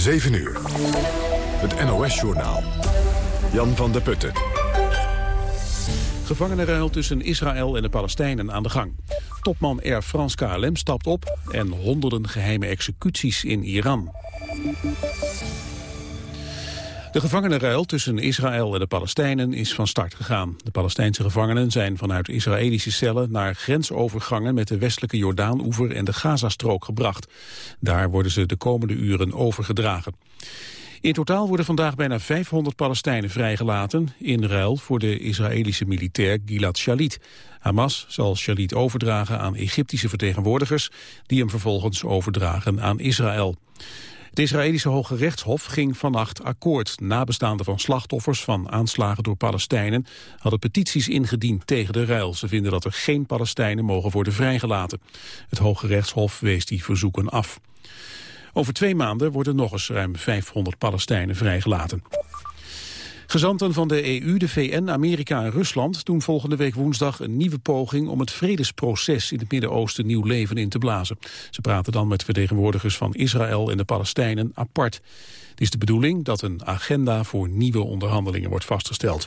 7 uur. Het NOS-journaal. Jan van der Putten. Gevangenenruil tussen Israël en de Palestijnen aan de gang. Topman Air France KLM stapt op en honderden geheime executies in Iran. De gevangenenruil tussen Israël en de Palestijnen is van start gegaan. De Palestijnse gevangenen zijn vanuit Israëlische cellen naar grensovergangen met de westelijke Jordaan-oever en de Gazastrook gebracht. Daar worden ze de komende uren overgedragen. In totaal worden vandaag bijna 500 Palestijnen vrijgelaten... in ruil voor de Israëlische militair Gilad Shalit. Hamas zal Shalit overdragen aan Egyptische vertegenwoordigers... die hem vervolgens overdragen aan Israël. Het Israëlische Hoge Rechtshof ging vannacht akkoord. Nabestaanden van slachtoffers van aanslagen door Palestijnen hadden petities ingediend tegen de ruil. Ze vinden dat er geen Palestijnen mogen worden vrijgelaten. Het Hoge Rechtshof wees die verzoeken af. Over twee maanden worden nog eens ruim 500 Palestijnen vrijgelaten. Gezanten van de EU, de VN, Amerika en Rusland doen volgende week woensdag een nieuwe poging om het vredesproces in het Midden-Oosten nieuw leven in te blazen. Ze praten dan met vertegenwoordigers van Israël en de Palestijnen apart. Het is de bedoeling dat een agenda voor nieuwe onderhandelingen wordt vastgesteld.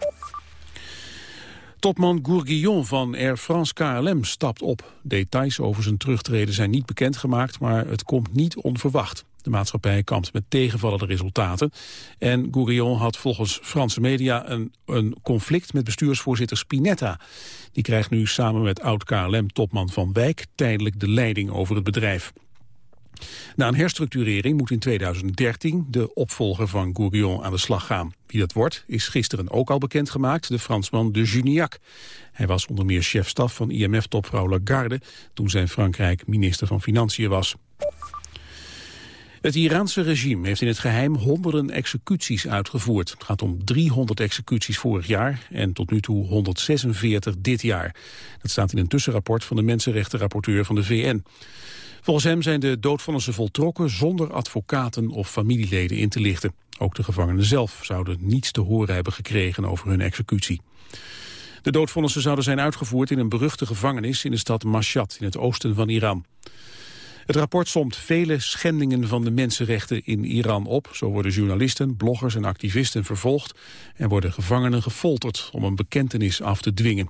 Topman Gourguillon van Air France KLM stapt op. Details over zijn terugtreden zijn niet bekendgemaakt, maar het komt niet onverwacht. De maatschappij kampt met tegenvallende resultaten. En Gourillon had volgens Franse media een, een conflict met bestuursvoorzitter Spinetta. Die krijgt nu samen met oud-KLM-topman Van Wijk tijdelijk de leiding over het bedrijf. Na een herstructurering moet in 2013 de opvolger van Gourillon aan de slag gaan. Wie dat wordt, is gisteren ook al bekendgemaakt, de Fransman de Juniac. Hij was onder meer chefstaf van IMF-topvrouw Lagarde... toen zijn Frankrijk minister van Financiën was. Het Iraanse regime heeft in het geheim honderden executies uitgevoerd. Het gaat om 300 executies vorig jaar en tot nu toe 146 dit jaar. Dat staat in een tussenrapport van de mensenrechtenrapporteur van de VN. Volgens hem zijn de doodvonnissen voltrokken zonder advocaten of familieleden in te lichten. Ook de gevangenen zelf zouden niets te horen hebben gekregen over hun executie. De doodvonnissen zouden zijn uitgevoerd in een beruchte gevangenis in de stad Mashhad in het oosten van Iran. Het rapport somt vele schendingen van de mensenrechten in Iran op. Zo worden journalisten, bloggers en activisten vervolgd... en worden gevangenen gefolterd om een bekentenis af te dwingen.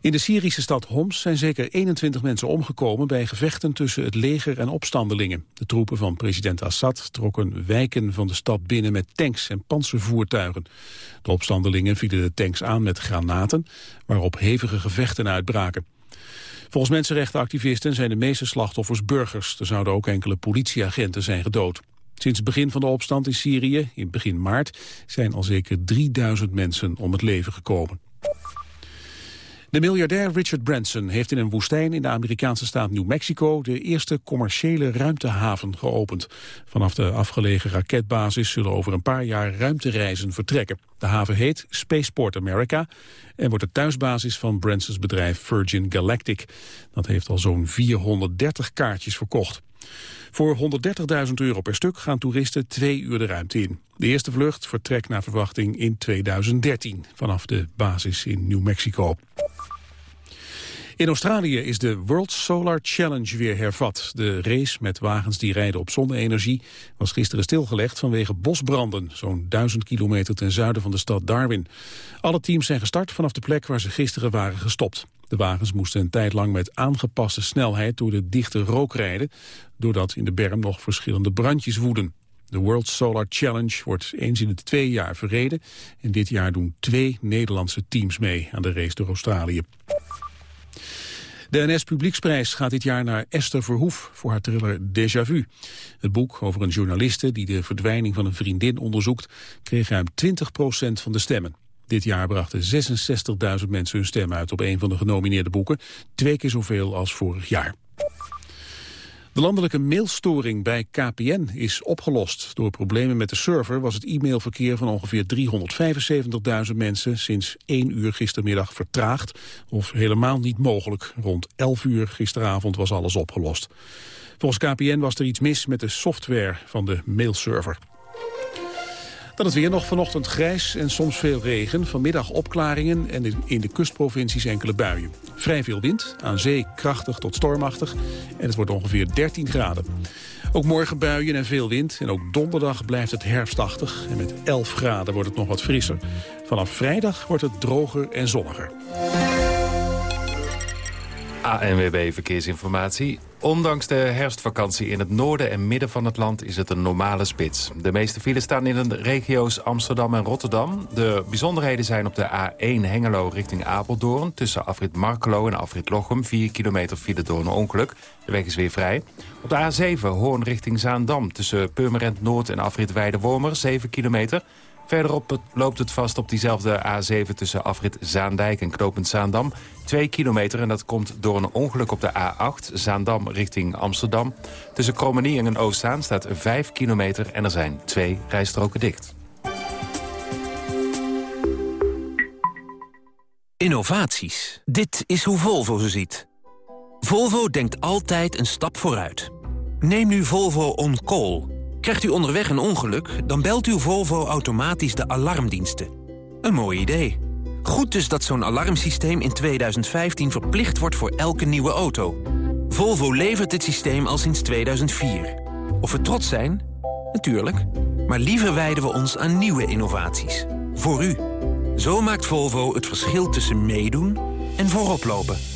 In de Syrische stad Homs zijn zeker 21 mensen omgekomen bij gevechten tussen het leger en opstandelingen. De troepen van president Assad trokken wijken van de stad binnen met tanks en panzervoertuigen. De opstandelingen vielen de tanks aan met granaten, waarop hevige gevechten uitbraken. Volgens mensenrechtenactivisten zijn de meeste slachtoffers burgers. Er zouden ook enkele politieagenten zijn gedood. Sinds het begin van de opstand in Syrië, in begin maart, zijn al zeker 3000 mensen om het leven gekomen. De miljardair Richard Branson heeft in een woestijn in de Amerikaanse staat New Mexico de eerste commerciële ruimtehaven geopend. Vanaf de afgelegen raketbasis zullen over een paar jaar ruimtereizen vertrekken. De haven heet Spaceport America en wordt de thuisbasis van Bransons bedrijf Virgin Galactic. Dat heeft al zo'n 430 kaartjes verkocht. Voor 130.000 euro per stuk gaan toeristen twee uur de ruimte in. De eerste vlucht vertrekt naar verwachting in 2013 vanaf de basis in New Mexico. In Australië is de World Solar Challenge weer hervat. De race met wagens die rijden op zonne-energie was gisteren stilgelegd vanwege bosbranden, zo'n duizend kilometer ten zuiden van de stad Darwin. Alle teams zijn gestart vanaf de plek waar ze gisteren waren gestopt. De wagens moesten een tijd lang met aangepaste snelheid door de dichte rook rijden, doordat in de berm nog verschillende brandjes woeden. De World Solar Challenge wordt eens in de twee jaar verreden en dit jaar doen twee Nederlandse teams mee aan de race door Australië. De NS Publieksprijs gaat dit jaar naar Esther Verhoef voor haar thriller Déjà Vu. Het boek over een journaliste die de verdwijning van een vriendin onderzoekt... kreeg ruim 20% van de stemmen. Dit jaar brachten 66.000 mensen hun stem uit op een van de genomineerde boeken. Twee keer zoveel als vorig jaar. De landelijke mailstoring bij KPN is opgelost. Door problemen met de server was het e-mailverkeer van ongeveer 375.000 mensen sinds 1 uur gistermiddag vertraagd of helemaal niet mogelijk. Rond 11 uur gisteravond was alles opgelost. Volgens KPN was er iets mis met de software van de mailserver. Dan het weer nog vanochtend grijs en soms veel regen. Vanmiddag opklaringen en in de kustprovincies enkele buien. Vrij veel wind, aan zee krachtig tot stormachtig en het wordt ongeveer 13 graden. Ook morgen buien en veel wind. En ook donderdag blijft het herfstachtig. En met 11 graden wordt het nog wat frisser. Vanaf vrijdag wordt het droger en zonniger. ANWB Verkeersinformatie. Ondanks de herfstvakantie in het noorden en midden van het land is het een normale spits. De meeste files staan in de regio's Amsterdam en Rotterdam. De bijzonderheden zijn op de A1 Hengelo richting Apeldoorn... tussen afrit Markelo en afrit Lochem. 4 kilometer file door een ongeluk. De weg is weer vrij. Op de A7 Hoorn richting Zaandam tussen Purmerend Noord en afrit Weidewormer. 7 kilometer. Verderop loopt het vast op diezelfde A7 tussen afrit Zaandijk en Knopend Zaandam. Twee kilometer en dat komt door een ongeluk op de A8 Zaandam richting Amsterdam. Tussen Krommenie en Oostzaan staat 5 kilometer en er zijn twee rijstroken dicht. Innovaties. Dit is hoe Volvo ze ziet. Volvo denkt altijd een stap vooruit. Neem nu Volvo On Call... Krijgt u onderweg een ongeluk, dan belt uw Volvo automatisch de alarmdiensten. Een mooi idee. Goed dus dat zo'n alarmsysteem in 2015 verplicht wordt voor elke nieuwe auto. Volvo levert dit systeem al sinds 2004. Of we trots zijn? Natuurlijk. Maar liever wijden we ons aan nieuwe innovaties. Voor u. Zo maakt Volvo het verschil tussen meedoen en vooroplopen.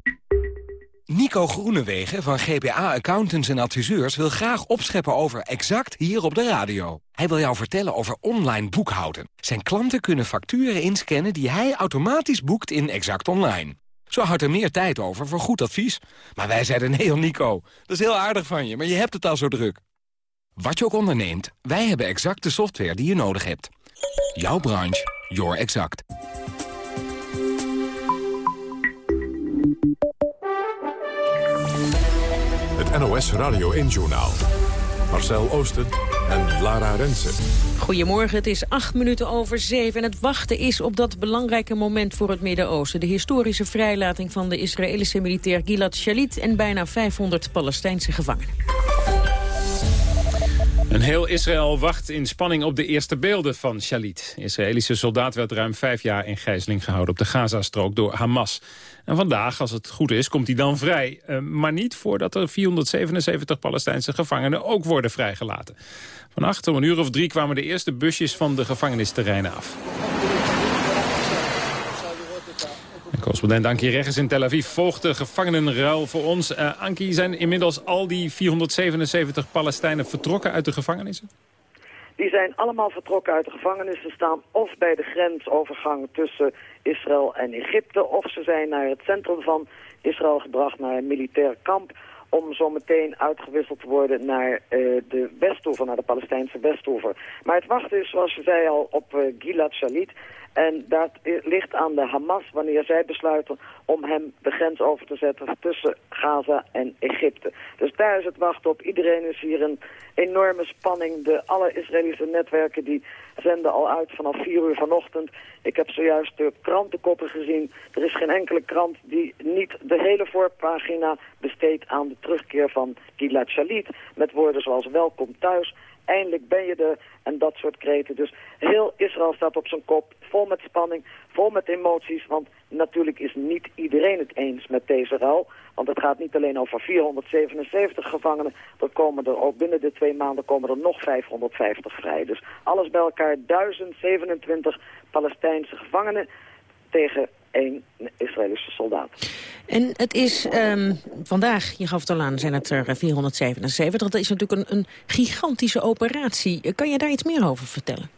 Nico Groenewegen van GPA Accountants en Adviseurs wil graag opscheppen over Exact hier op de radio. Hij wil jou vertellen over online boekhouden. Zijn klanten kunnen facturen inscannen die hij automatisch boekt in Exact Online. Zo houdt er meer tijd over voor goed advies. Maar wij zeiden nee, Nico, dat is heel aardig van je, maar je hebt het al zo druk. Wat je ook onderneemt, wij hebben exact de software die je nodig hebt. Jouw branche, your exact. Het NOS Radio 1-journaal. Marcel Oosten en Lara Rensen. Goedemorgen, het is acht minuten over zeven en het wachten is op dat belangrijke moment voor het Midden-Oosten. De historische vrijlating van de Israëlische militair Gilad Shalit en bijna 500 Palestijnse gevangenen. Een heel Israël wacht in spanning op de eerste beelden van Shalit. Israëlische soldaat werd ruim vijf jaar in gijzeling gehouden op de Gazastrook door Hamas. En vandaag, als het goed is, komt hij dan vrij. Uh, maar niet voordat er 477 Palestijnse gevangenen ook worden vrijgelaten. Vannacht om een uur of drie kwamen de eerste busjes van de gevangenisterreinen af. Correspondent Ankie Regges in Tel Aviv volgt de gevangenenruil voor ons. Uh, Ankie, zijn inmiddels al die 477 Palestijnen vertrokken uit de gevangenissen? Die zijn allemaal vertrokken uit de gevangenissen, staan of bij de grensovergang tussen Israël en Egypte, of ze zijn naar het centrum van Israël gebracht, naar een militair kamp, om zo meteen uitgewisseld te worden naar uh, de Westoever, naar de Palestijnse Westoever. Maar het wachten is, zoals je zei al, op uh, Gilad Shalit. En dat ligt aan de Hamas wanneer zij besluiten om hem de grens over te zetten tussen Gaza en Egypte. Dus daar is het wachten op. Iedereen is hier een enorme spanning. De alle Israëlische netwerken die zenden al uit vanaf 4 uur vanochtend. Ik heb zojuist de krantenkoppen gezien. Er is geen enkele krant die niet de hele voorpagina besteedt aan de terugkeer van Gilad Shalit. Met woorden zoals welkom thuis eindelijk ben je er en dat soort kreten. Dus heel Israël staat op zijn kop, vol met spanning, vol met emoties. Want natuurlijk is niet iedereen het eens met deze ruil. Want het gaat niet alleen over 477 gevangenen. Er komen er ook binnen de twee maanden komen er nog 550 vrij. Dus alles bij elkaar 1027 Palestijnse gevangenen tegen één Israëlische soldaat. En het is um, vandaag, je gaf het al aan, zijn het er 477. Dat is natuurlijk een, een gigantische operatie. Kan je daar iets meer over vertellen?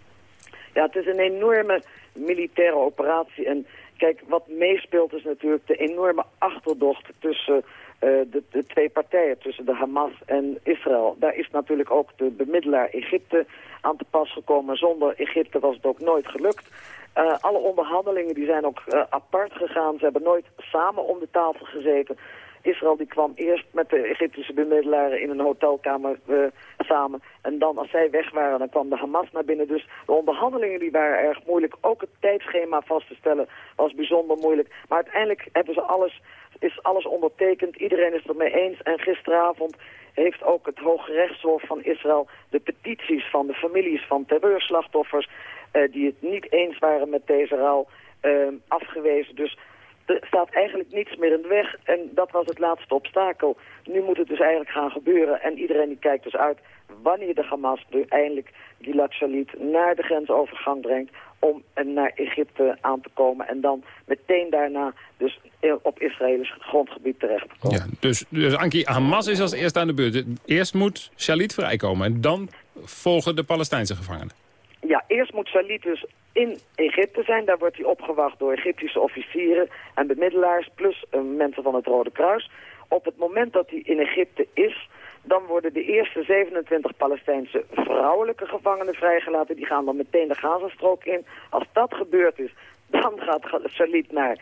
Ja, het is een enorme militaire operatie. En kijk, wat meespeelt is natuurlijk de enorme achterdocht tussen uh, de, de, twee partijen, tussen de Hamas en Israël. Daar is natuurlijk ook de bemiddelaar Egypte aan te pas gekomen. Zonder Egypte was het ook nooit gelukt. Uh, alle onderhandelingen die zijn ook uh, apart gegaan. Ze hebben nooit samen om de tafel gezeten. Israël die kwam eerst met de Egyptische bemiddelaren in een hotelkamer uh, samen. En dan als zij weg waren, dan kwam de Hamas naar binnen. Dus de onderhandelingen die waren erg moeilijk. Ook het tijdschema vast te stellen was bijzonder moeilijk. Maar uiteindelijk hebben ze alles, is alles ondertekend. Iedereen is het ermee eens. En gisteravond heeft ook het Hoge Rechtshof van Israël de petities van de families van terreurslachtoffers... Uh, die het niet eens waren met deze ruil uh, afgewezen. Dus er staat eigenlijk niets meer in de weg. En dat was het laatste obstakel. Nu moet het dus eigenlijk gaan gebeuren. En iedereen die kijkt dus uit wanneer de Hamas nu eindelijk Gilad Shalit naar de grensovergang brengt om naar Egypte aan te komen. En dan meteen daarna dus op Israëlisch grondgebied terecht te komen. Ja, dus, dus Anki, Hamas is als eerste aan de beurt. Eerst moet Shalit vrijkomen en dan volgen de Palestijnse gevangenen. Eerst moet Shalit dus in Egypte zijn. Daar wordt hij opgewacht door Egyptische officieren en bemiddelaars... plus uh, mensen van het Rode Kruis. Op het moment dat hij in Egypte is... dan worden de eerste 27 Palestijnse vrouwelijke gevangenen vrijgelaten. Die gaan dan meteen de Gazastrook in. Als dat gebeurd is, dan gaat Shalit naar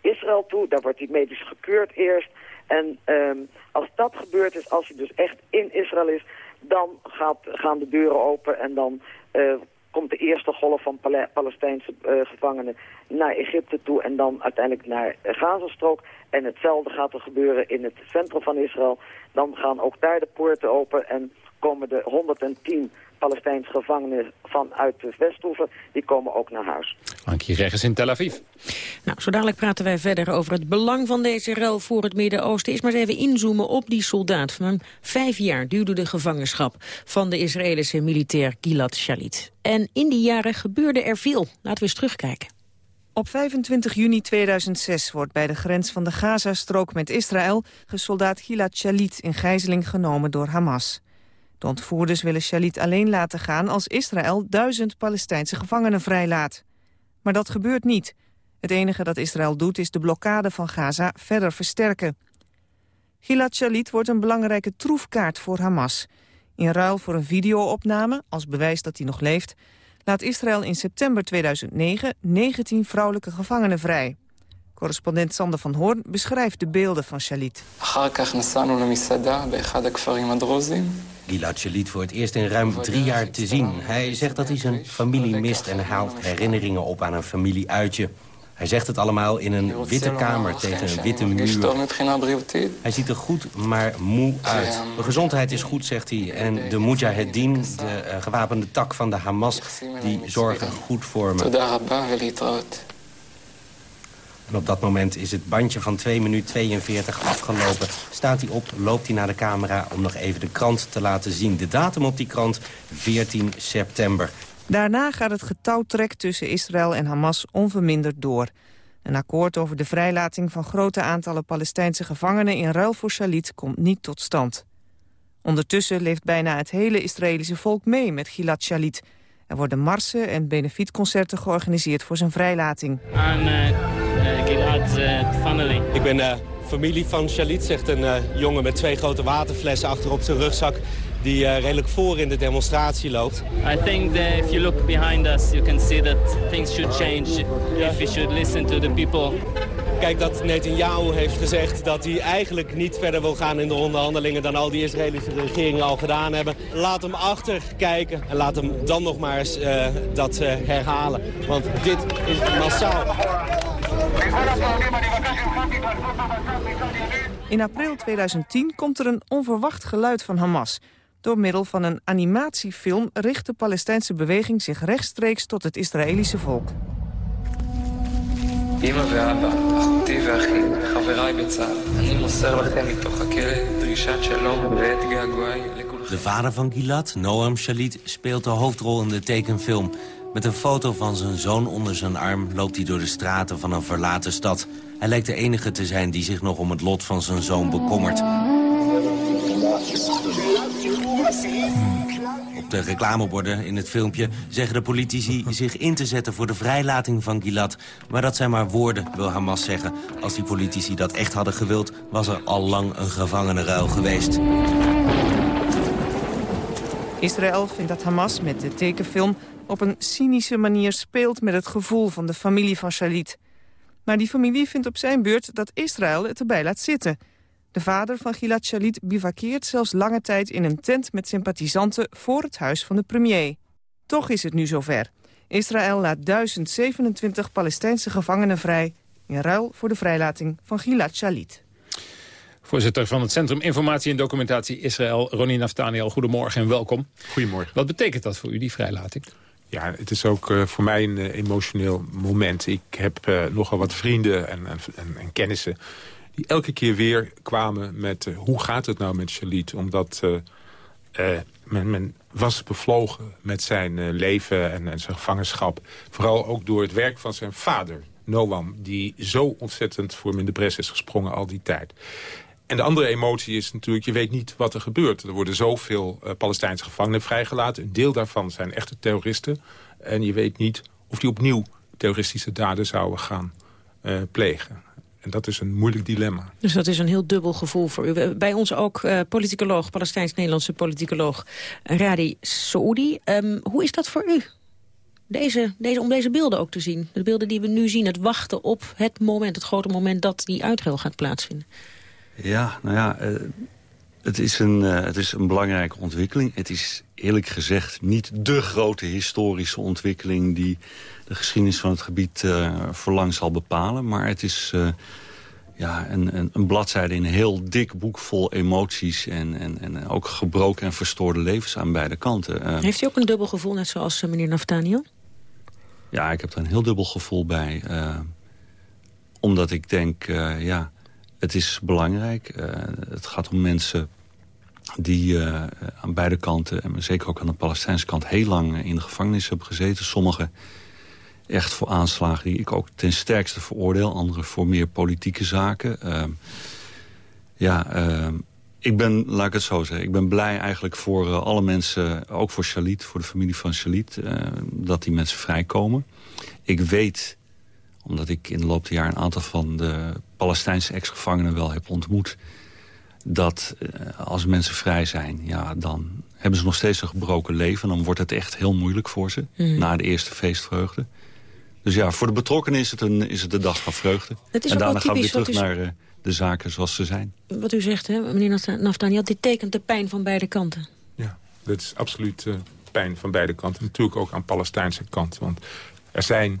Israël toe. Daar wordt hij medisch gekeurd eerst. En um, als dat gebeurd is, als hij dus echt in Israël is... dan gaat, gaan de deuren open en dan... Uh, komt de eerste golf van Pal Palestijnse uh, gevangenen naar Egypte toe en dan uiteindelijk naar Gazastrook. En hetzelfde gaat er gebeuren in het centrum van Israël. Dan gaan ook daar de poorten open en komen de 110 Palestijnse gevangenen vanuit de Westhoeven, die komen ook naar huis. Ankie Regis in Tel Aviv. Nou, zo dadelijk praten wij verder over het belang van deze rel voor het Midden-Oosten. Is maar eens even inzoomen op die soldaat. Van hem vijf jaar duurde de gevangenschap van de Israëlische militair Gilad Shalit. En in die jaren gebeurde er veel. Laten we eens terugkijken. Op 25 juni 2006 wordt bij de grens van de Gazastrook met Israël... gesoldaat Gilad Shalit in gijzeling genomen door Hamas. De ontvoerders willen Shalit alleen laten gaan als Israël duizend Palestijnse gevangenen vrijlaat. Maar dat gebeurt niet. Het enige dat Israël doet is de blokkade van Gaza verder versterken. Gilad Shalit wordt een belangrijke troefkaart voor Hamas. In ruil voor een videoopname, als bewijs dat hij nog leeft... laat Israël in september 2009 19 vrouwelijke gevangenen vrij. Correspondent Sander van Hoorn beschrijft de beelden van Shalit. Gilad Shalit voor het eerst in ruim drie jaar te zien. Hij zegt dat hij zijn familie mist en haalt herinneringen op aan een familieuitje. Hij zegt het allemaal in een witte kamer tegen een witte muur. Hij ziet er goed, maar moe uit. De gezondheid is goed, zegt hij. En de Mujahedin, de uh, gewapende tak van de Hamas, die zorgen goed voor me. En op dat moment is het bandje van 2 minuut 42 afgelopen. Staat hij op, loopt hij naar de camera om nog even de krant te laten zien. De datum op die krant, 14 september. Daarna gaat het getouwtrek tussen Israël en Hamas onverminderd door. Een akkoord over de vrijlating van grote aantallen Palestijnse gevangenen in ruil voor Shalit komt niet tot stand. Ondertussen leeft bijna het hele Israëlische volk mee met Gilad Shalit. Er worden marsen en benefietconcerten georganiseerd voor zijn vrijlating. En, uh, Uh, family. Ik ben uh, familie van Shalit, zegt een jongen met twee grote waterflessen achter op zijn rugzak die uh, redelijk voor in de demonstratie loopt. I think that if you look behind us, you can see that things should change if we should listen to the people. Kijk, dat Netanyahu heeft gezegd dat hij eigenlijk niet verder wil gaan in de onderhandelingen dan al die Israëlische regeringen al gedaan hebben. Laat hem achter kijken en laat hem dan nog maar eens uh, dat uh, herhalen. Want dit is massaal. In april 2010 komt er een onverwacht geluid van Hamas. Door middel van een animatiefilm richt de Palestijnse beweging zich rechtstreeks tot het Israëlische volk. De vader van Gilad, Noam Shalit, speelt de hoofdrol in de tekenfilm. Met een foto van zijn zoon onder zijn arm loopt hij door de straten van een verlaten stad. Hij lijkt de enige te zijn die zich nog om het lot van zijn zoon bekommert. Op de reclameborden in het filmpje zeggen de politici zich in te zetten voor de vrijlating van Gilad. Maar dat zijn maar woorden, wil Hamas zeggen. Als die politici dat echt hadden gewild, was er al lang een gevangenenruil geweest. Israël vindt dat Hamas met de tekenfilm op een cynische manier speelt met het gevoel van de familie van Shalit. Maar die familie vindt op zijn beurt dat Israël het erbij laat zitten. De vader van Gilad Shalit bivakkeert zelfs lange tijd in een tent met sympathisanten voor het huis van de premier. Toch is het nu zover. Israël laat 1027 Palestijnse gevangenen vrij... in ruil voor de vrijlating van Gilad Shalit. Voorzitter van het Centrum Informatie en Documentatie Israël, Ronnie Naftaniel. Goedemorgen en welkom. Goedemorgen. Wat betekent dat voor u, die vrijlating? Ja, het is ook uh, voor mij een uh, emotioneel moment. Ik heb uh, nogal wat vrienden en, en, en, kennissen die elke keer weer kwamen met... hoe gaat het nou met Shalit? Omdat men, men, was bevlogen met zijn leven en, en, zijn gevangenschap. Vooral ook door het werk van zijn vader, Noam... die zo ontzettend voor hem in de bres is gesprongen al die tijd. En de andere emotie is natuurlijk, je weet niet wat er gebeurt. Er worden zoveel Palestijnse gevangenen vrijgelaten. Een deel daarvan zijn echte terroristen. En je weet niet of die opnieuw terroristische daden zouden gaan plegen. En dat is een moeilijk dilemma. Dus dat is een heel dubbel gevoel voor u. Bij ons ook uh, politicoloog, Palestijns-Nederlandse politicoloog Radi Saoudi. Um, hoe is dat voor u? Deze, deze, om deze beelden ook te zien. De beelden die we nu zien, het wachten op het moment, het grote moment dat die uitruil gaat plaatsvinden. Ja, nou ja, uh, het, is een, uh, het is een belangrijke ontwikkeling. Het is eerlijk gezegd niet de grote historische ontwikkeling... die de geschiedenis van het gebied uh, voor lang zal bepalen. Maar het is ja, een, een, een, bladzijde in een heel dik boek vol emoties... en, en, en ook gebroken en verstoorde levens aan beide kanten. Heeft u ook een dubbel gevoel, net zoals meneer Naftaniel? Ja, ik heb er een heel dubbel gevoel bij. omdat ik denk, ja het is belangrijk. Het gaat om mensen die uh, aan beide kanten... en zeker ook aan de Palestijnse kant... heel lang in de gevangenis hebben gezeten. Sommigen echt voor aanslagen die ik ook ten sterkste veroordeel. Anderen voor meer politieke zaken. Uh, ja, ik ben, laat ik het zo zeggen... ik ben blij eigenlijk voor alle mensen... ook voor Shalit, voor de familie van Shalit... dat die mensen vrijkomen. Ik weet omdat ik in de loop der jaren een aantal van de Palestijnse ex-gevangenen wel heb ontmoet... dat uh, als mensen vrij zijn, ja, dan hebben ze nog steeds een gebroken leven. Dan wordt het echt heel moeilijk voor ze, mm. na de eerste feestvreugde. Dus ja, voor de betrokkenen is het, een, is het de dag van vreugde. en daarna gaan we weer terug naar uh, de zaken zoals ze zijn. Wat u zegt, hè, meneer Naftaniel, dit tekent de pijn van beide kanten. Ja, dat is absoluut uh, pijn van beide kanten. Natuurlijk ook aan de Palestijnse kant. Want er zijn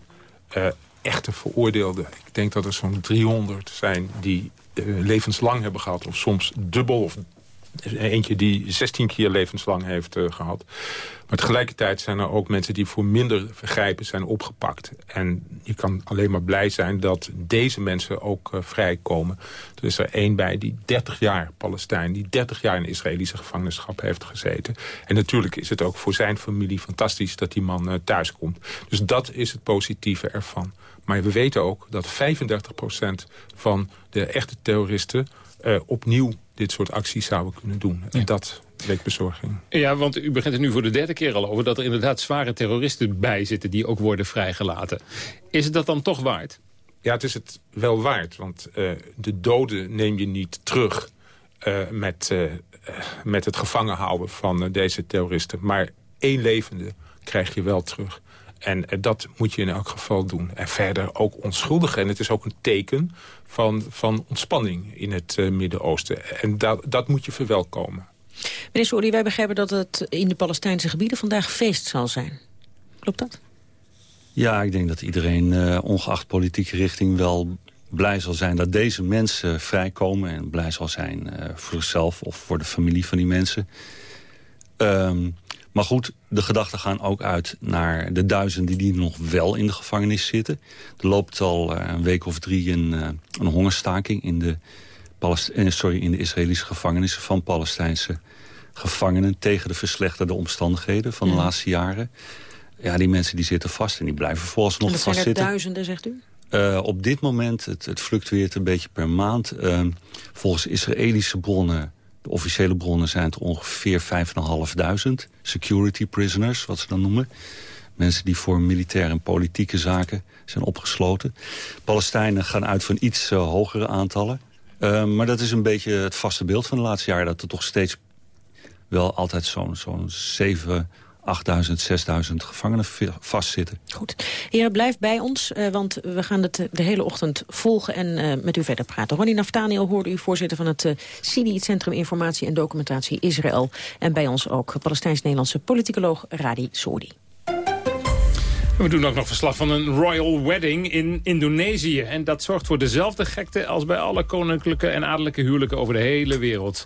echte veroordeelden. Ik denk dat er zo'n 300 zijn die levenslang hebben gehad. Of soms dubbel of eentje die 16 keer levenslang heeft uh, gehad. Maar tegelijkertijd zijn er ook mensen die voor minder vergrijpen zijn opgepakt. En je kan alleen maar blij zijn dat deze mensen ook uh, vrijkomen. Er is er één bij die 30 jaar Palestijn, die 30 jaar in Israëlische gevangenschap heeft gezeten. En natuurlijk is het ook voor zijn familie fantastisch dat die man uh, thuis komt. Dus dat is het positieve ervan. Maar we weten ook dat 35% van de echte terroristen uh, opnieuw dit soort acties zouden kunnen doen. En dat wekt bezorging. Ja, want u begint er nu voor de derde keer al over... dat er inderdaad zware terroristen bij zitten die ook worden vrijgelaten. Is het dat dan toch waard? Ja, het is het wel waard. Want uh, de doden neem je niet terug uh, met, uh, met het gevangen houden van deze terroristen. Maar één levende krijg je wel terug. En dat moet je in elk geval doen. En verder ook onschuldigen. En het is ook een teken van, van ontspanning in het uh, Midden-Oosten. En dat, dat moet je verwelkomen. Meneer Soeri, wij begrijpen dat het in de Palestijnse gebieden vandaag feest zal zijn. Klopt dat? Ja, ik denk dat iedereen, uh, ongeacht politieke richting, wel blij zal zijn dat deze mensen vrijkomen. En blij zal zijn uh, voor zichzelf of voor de familie van die mensen. Um, maar goed, de gedachten gaan ook uit naar de duizenden die nog wel in de gevangenis zitten. Er loopt al uh, een week of drie een, uh, een hongerstaking in de, Palest uh, sorry, in de Israëlische gevangenissen van Palestijnse gevangenen tegen de verslechterde omstandigheden van de laatste jaren. ja, die mensen die zitten vast en die blijven volgens nog vastzitten. dat zijn er duizenden, zegt u? Uh, op dit moment, het, het, fluctueert een beetje per maand. Uh, volgens Israëlische bronnen, officiële bronnen... zijn het ongeveer 5.500 security prisoners, wat ze dan noemen. Mensen die voor militaire en politieke zaken zijn opgesloten. Palestijnen gaan uit van iets uh, hogere aantallen. maar dat is een beetje het vaste beeld van de laatste jaren... dat er toch steeds wel altijd zo'n zo'n 7 8000, 6000 gevangenen vastzitten. Goed. Heren, blijf bij ons, uh, want we gaan het de hele ochtend volgen en uh, met u verder praten. Ronnie Naftaniel hoorde u voorzitter van het CIDI, Centrum Informatie en Documentatie Israël. En bij ons ook Palestijns-Nederlandse politicoloog Radi Soudi. We doen ook nog verslag van een royal wedding in Indonesië. En dat zorgt voor dezelfde gekte als bij alle koninklijke en adellijke huwelijken over de hele wereld.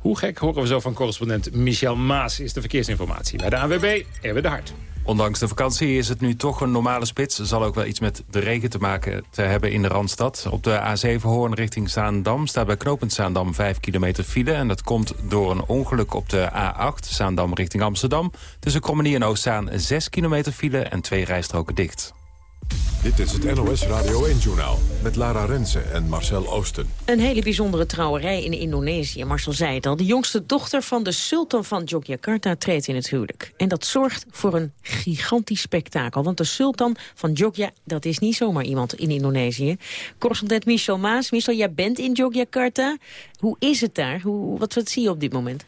Hoe gek horen we zo van correspondent Michel Maas is de verkeersinformatie. Bij de ANWB, Erwin de Hart. Ondanks de vakantie is het nu toch een normale spits. Zal ook wel iets met de regen te maken te hebben in de Randstad. Op de A7 Hoorn richting Zaandam staat bij knooppunt Zaandam 5 kilometer file. En dat komt door een ongeluk op de A8 Zaandam richting Amsterdam. Tussen Krommenie en Oostzaan 6 kilometer file en twee rijstroken dicht. Dit is het NOS Radio 1-journaal met Lara Rensen en Marcel Oosten. Een hele bijzondere trouwerij in Indonesië. Marcel zei het al. De jongste dochter van de sultan van Yogyakarta treedt in het huwelijk. En dat zorgt voor een gigantisch spektakel. Want de sultan van Jogja, dat is niet zomaar iemand in Indonesië. Correspondent Michel Maas. Michel, jij bent in Yogyakarta. Hoe is het daar? Hoe, wat, wat zie je op dit moment?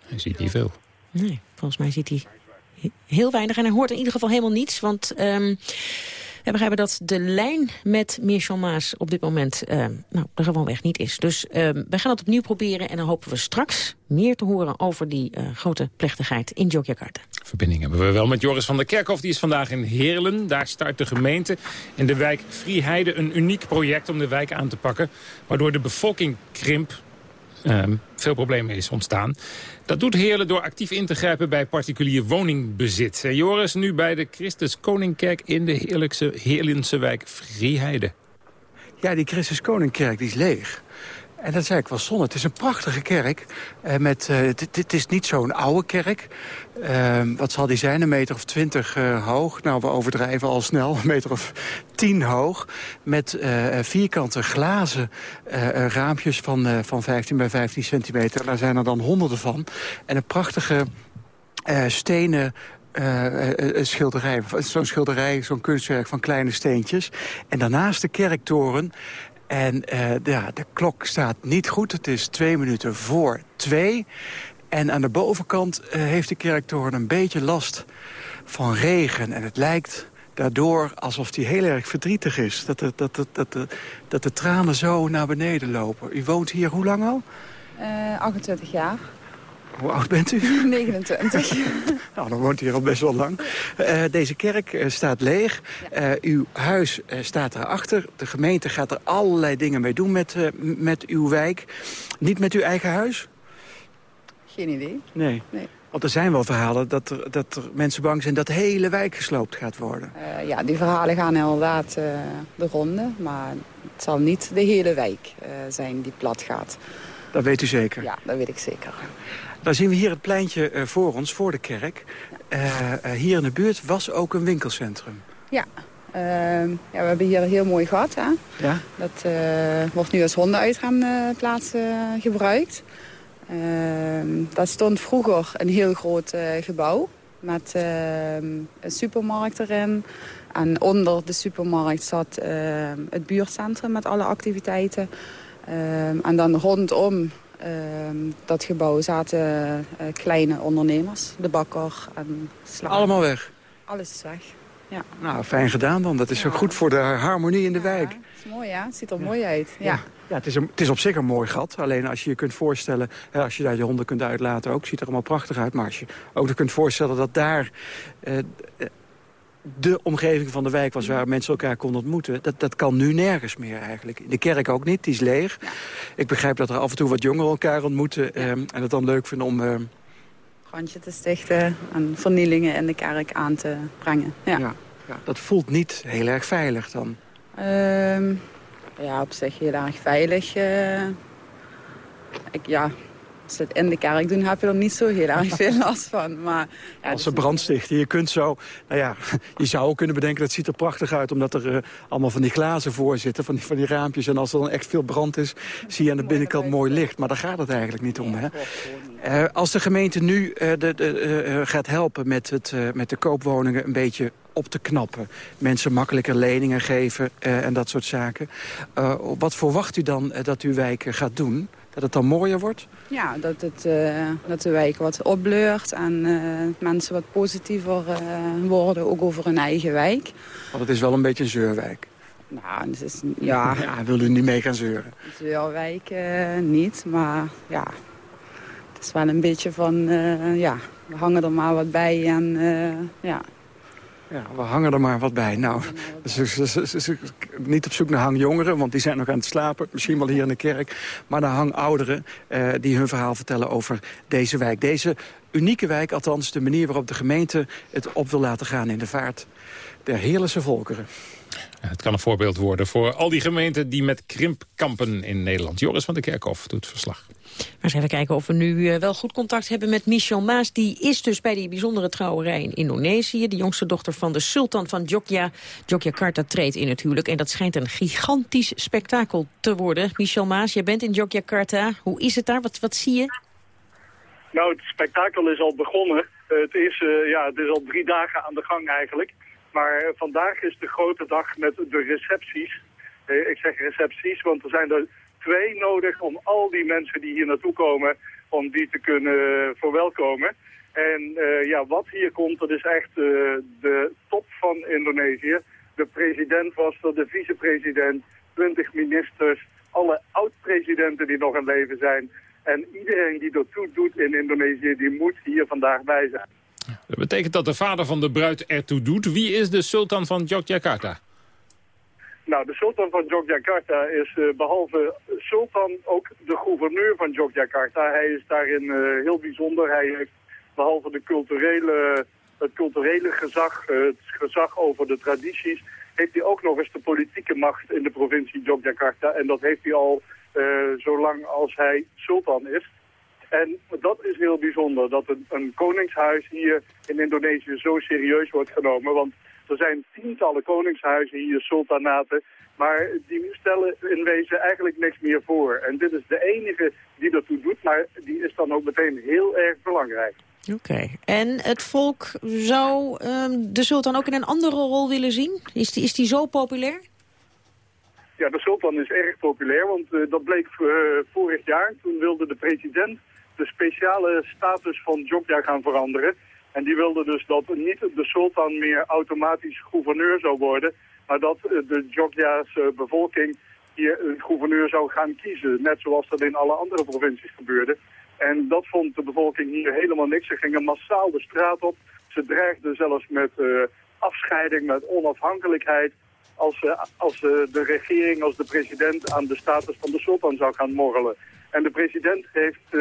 Hij ziet niet veel. Nee, volgens mij ziet hij heel weinig. En hij hoort in ieder geval helemaal niets. Want um, we begrijpen dat de lijn met Michel Maas op dit moment uh, nou, er gewoonweg niet is. Dus uh, we gaan het opnieuw proberen. En dan hopen we straks meer te horen over die uh, grote plechtigheid in Yogyakarta. Verbinding hebben we wel met Joris van der Kerkhof. Die is vandaag in Heerlen. Daar start de gemeente in de wijk Vrieheide een uniek project om de wijk aan te pakken. Waardoor de bevolking krimp veel problemen is ontstaan. Dat doet Heerlen door actief in te grijpen bij particulier woningbezit. Joris nu bij de Christus Koningkerk in de heerlijkse wijk Vrieheide. Ja, die Christus Koningkerk die is leeg. En dat is eigenlijk wel zonde. Het is een prachtige kerk. Uh, met, uh, dit, is niet zo'n oude kerk. Uh, wat zal die zijn? Een meter of twintig hoog. Nou, we overdrijven al snel. Een meter of tien hoog. Met vierkante glazen raampjes van, van 15 bij 15 centimeter. Daar zijn er dan honderden van. En een prachtige stenen schilderij, zo'n schilderij, zo'n kunstwerk van kleine steentjes. En daarnaast de kerktoren en uh, ja, de klok staat niet goed. Het is twee minuten voor twee. En aan de bovenkant uh, heeft de kerktoren een beetje last van regen. En het lijkt daardoor alsof hij heel erg verdrietig is. Dat de, dat, dat, dat, de, dat de tranen zo naar beneden lopen. U woont hier hoe lang al? Uh, 28 jaar. Hoe oud bent u? 29. nou, dan woont u hier al best wel lang. Uh, deze kerk uh, staat leeg. Uh, uw huis staat erachter. De gemeente gaat er allerlei dingen mee doen met, met uw wijk. Niet met uw eigen huis? Geen idee. Nee. nee. Want er zijn wel verhalen dat er, dat er mensen bang zijn dat de hele wijk gesloopt gaat worden. ja, die verhalen gaan inderdaad de ronde. Maar het zal niet de hele wijk zijn die plat gaat. Dat weet u zeker? Ja, dat weet ik zeker. Dan zien we hier het pleintje uh, voor ons, voor de kerk. Uh, uh, hier in de buurt was ook een winkelcentrum. Ja, ehm, ja we hebben hier heel mooi gehad. Hè? Ja? Dat wordt nu als hondenuitgaanplaats gebruikt. Ehm, dat stond vroeger een heel groot gebouw met ehm, een supermarkt erin. En onder de supermarkt zat het buurtcentrum met alle activiteiten. en dan rondom dat gebouw zaten uh, kleine ondernemers, de bakker en slager. Allemaal weg? Alles is weg, ja. Nou, fijn gedaan dan. Dat is ja. ook goed voor de harmonie in de ja, wijk. Het is mooi, ja. Het ziet er mooi uit, ja. Ja, het, is een, het is op zich een mooi gat. Alleen als je je kunt voorstellen, hè, als je daar je honden kunt uitlaten ook, ziet er allemaal prachtig uit. Maar als je ook kunt voorstellen dat daar uh, de omgeving van de wijk was waar mensen elkaar konden ontmoeten. Dat, dat kan nu nergens meer eigenlijk. De kerk ook niet, die is leeg. Ik begrijp dat er af en toe wat jongeren elkaar ontmoeten... Eh, en het dan leuk vinden om... Uh... Brandje te stichten en vernielingen in de kerk aan te brengen. Ja. ja, ja dat voelt niet heel erg veilig dan. Um, ja, op zich heel erg veilig. Uh, ik, ja, Als ze het in de kerk doen, heb je er niet zo heel erg veel last van. Maar, ja, Als ze brand stichten. Je kunt zo, nou ja, je zou ook kunnen bedenken, dat ziet er prachtig uit. Omdat er uh, allemaal van die glazen voor zitten, van die, van die raampjes. En als er dan echt veel brand is, zie je aan de binnenkant mooi licht. Maar daar gaat het eigenlijk niet om. Hè? Uh, als de gemeente nu uh, de, de, gaat helpen met, het, met de koopwoningen een beetje op te knappen. Mensen makkelijker leningen geven en dat soort zaken. wat verwacht u dan dat uw wijk gaat doen? Dat het dan mooier wordt? Ja, dat, het, uh, dat de wijk wat opleurt en uh, mensen wat positiever uh, worden, ook over hun eigen wijk. Want het is wel een beetje een zeurwijk. Nou, het is, ja... ja wil u niet mee gaan zeuren? Zeurwijk niet, maar ja... Het is wel een beetje van, ja, we hangen er maar wat bij en ja... Ja, we hangen er maar wat bij. Nou, niet op zoek naar hangjongeren, want die zijn nog aan het slapen. Misschien wel hier in de kerk. Maar naar hangouderen eh, die hun verhaal vertellen over deze wijk. Deze unieke wijk, althans de manier waarop de gemeente het op wil laten gaan in de vaart der Heerlijkse volkeren. Het kan een voorbeeld worden voor al die gemeenten die met krimp kampen in Nederland. Joris van der Kerkhof doet verslag. Maar eens even kijken of we nu eh, wel goed contact hebben met Michel Maas. Die is dus bij die bijzondere trouwerij in Indonesië. De jongste dochter van de sultan van Jogja. Jogjakarta treedt in natuurlijk. En dat schijnt een gigantisch spektakel te worden. Michel Maas, jij bent in Jogjakarta. Hoe is het daar? Wat, wat zie je? Nou, het spektakel is al begonnen. het, is, uh, ja, het is al drie dagen aan de gang eigenlijk. Maar vandaag is de grote dag met de recepties. Eh, ik zeg recepties, want er zijn er twee nodig om al die mensen die hier naartoe komen, om die te kunnen verwelkomen. En uh, ja, wat hier komt, dat is echt uh, de top van Indonesië. De president was er, de vicepresident, twintig ministers, alle oud-presidenten die nog in leven zijn. En iedereen die ertoe doet in Indonesië, die moet hier vandaag bij zijn. Dat betekent dat de vader van de bruid ertoe doet. Wie is de sultan van Yogyakarta? Nou, de sultan van Yogyakarta is uh, behalve sultan ook de gouverneur van Yogyakarta. Hij is daarin uh, heel bijzonder. Hij heeft behalve de culturele, het culturele gezag, uh, het gezag over de tradities... heeft hij ook nog eens de politieke macht in de provincie Yogyakarta. En dat heeft hij al zolang als hij sultan is. En dat is heel bijzonder, dat een, een, koningshuis hier in Indonesië zo serieus wordt genomen. Want er zijn tientallen koningshuizen hier, sultanaten, maar die stellen in wezen eigenlijk niks meer voor. En dit is de enige die ertoe doet, maar die is dan ook meteen heel erg belangrijk. Oké. En het volk zou um, de sultan ook in een andere rol willen zien? Is die, is die zo populair? Ja, de sultan is erg populair, want uh, dat bleek uh, vorig jaar. Toen wilde de president de speciale status van Jogja gaan veranderen. En die wilde dus dat niet de sultan meer automatisch gouverneur zou worden, maar dat eh, de Jogja's bevolking hier een gouverneur zou gaan kiezen. Net zoals dat in alle andere provincies gebeurde. En dat vond de bevolking hier helemaal niks. Ze gingen massaal de straat op. Ze dreigden zelfs met afscheiding, met onafhankelijkheid. Als, uh, als de regering, als de president aan de status van de sultan zou gaan morrelen. En de president heeft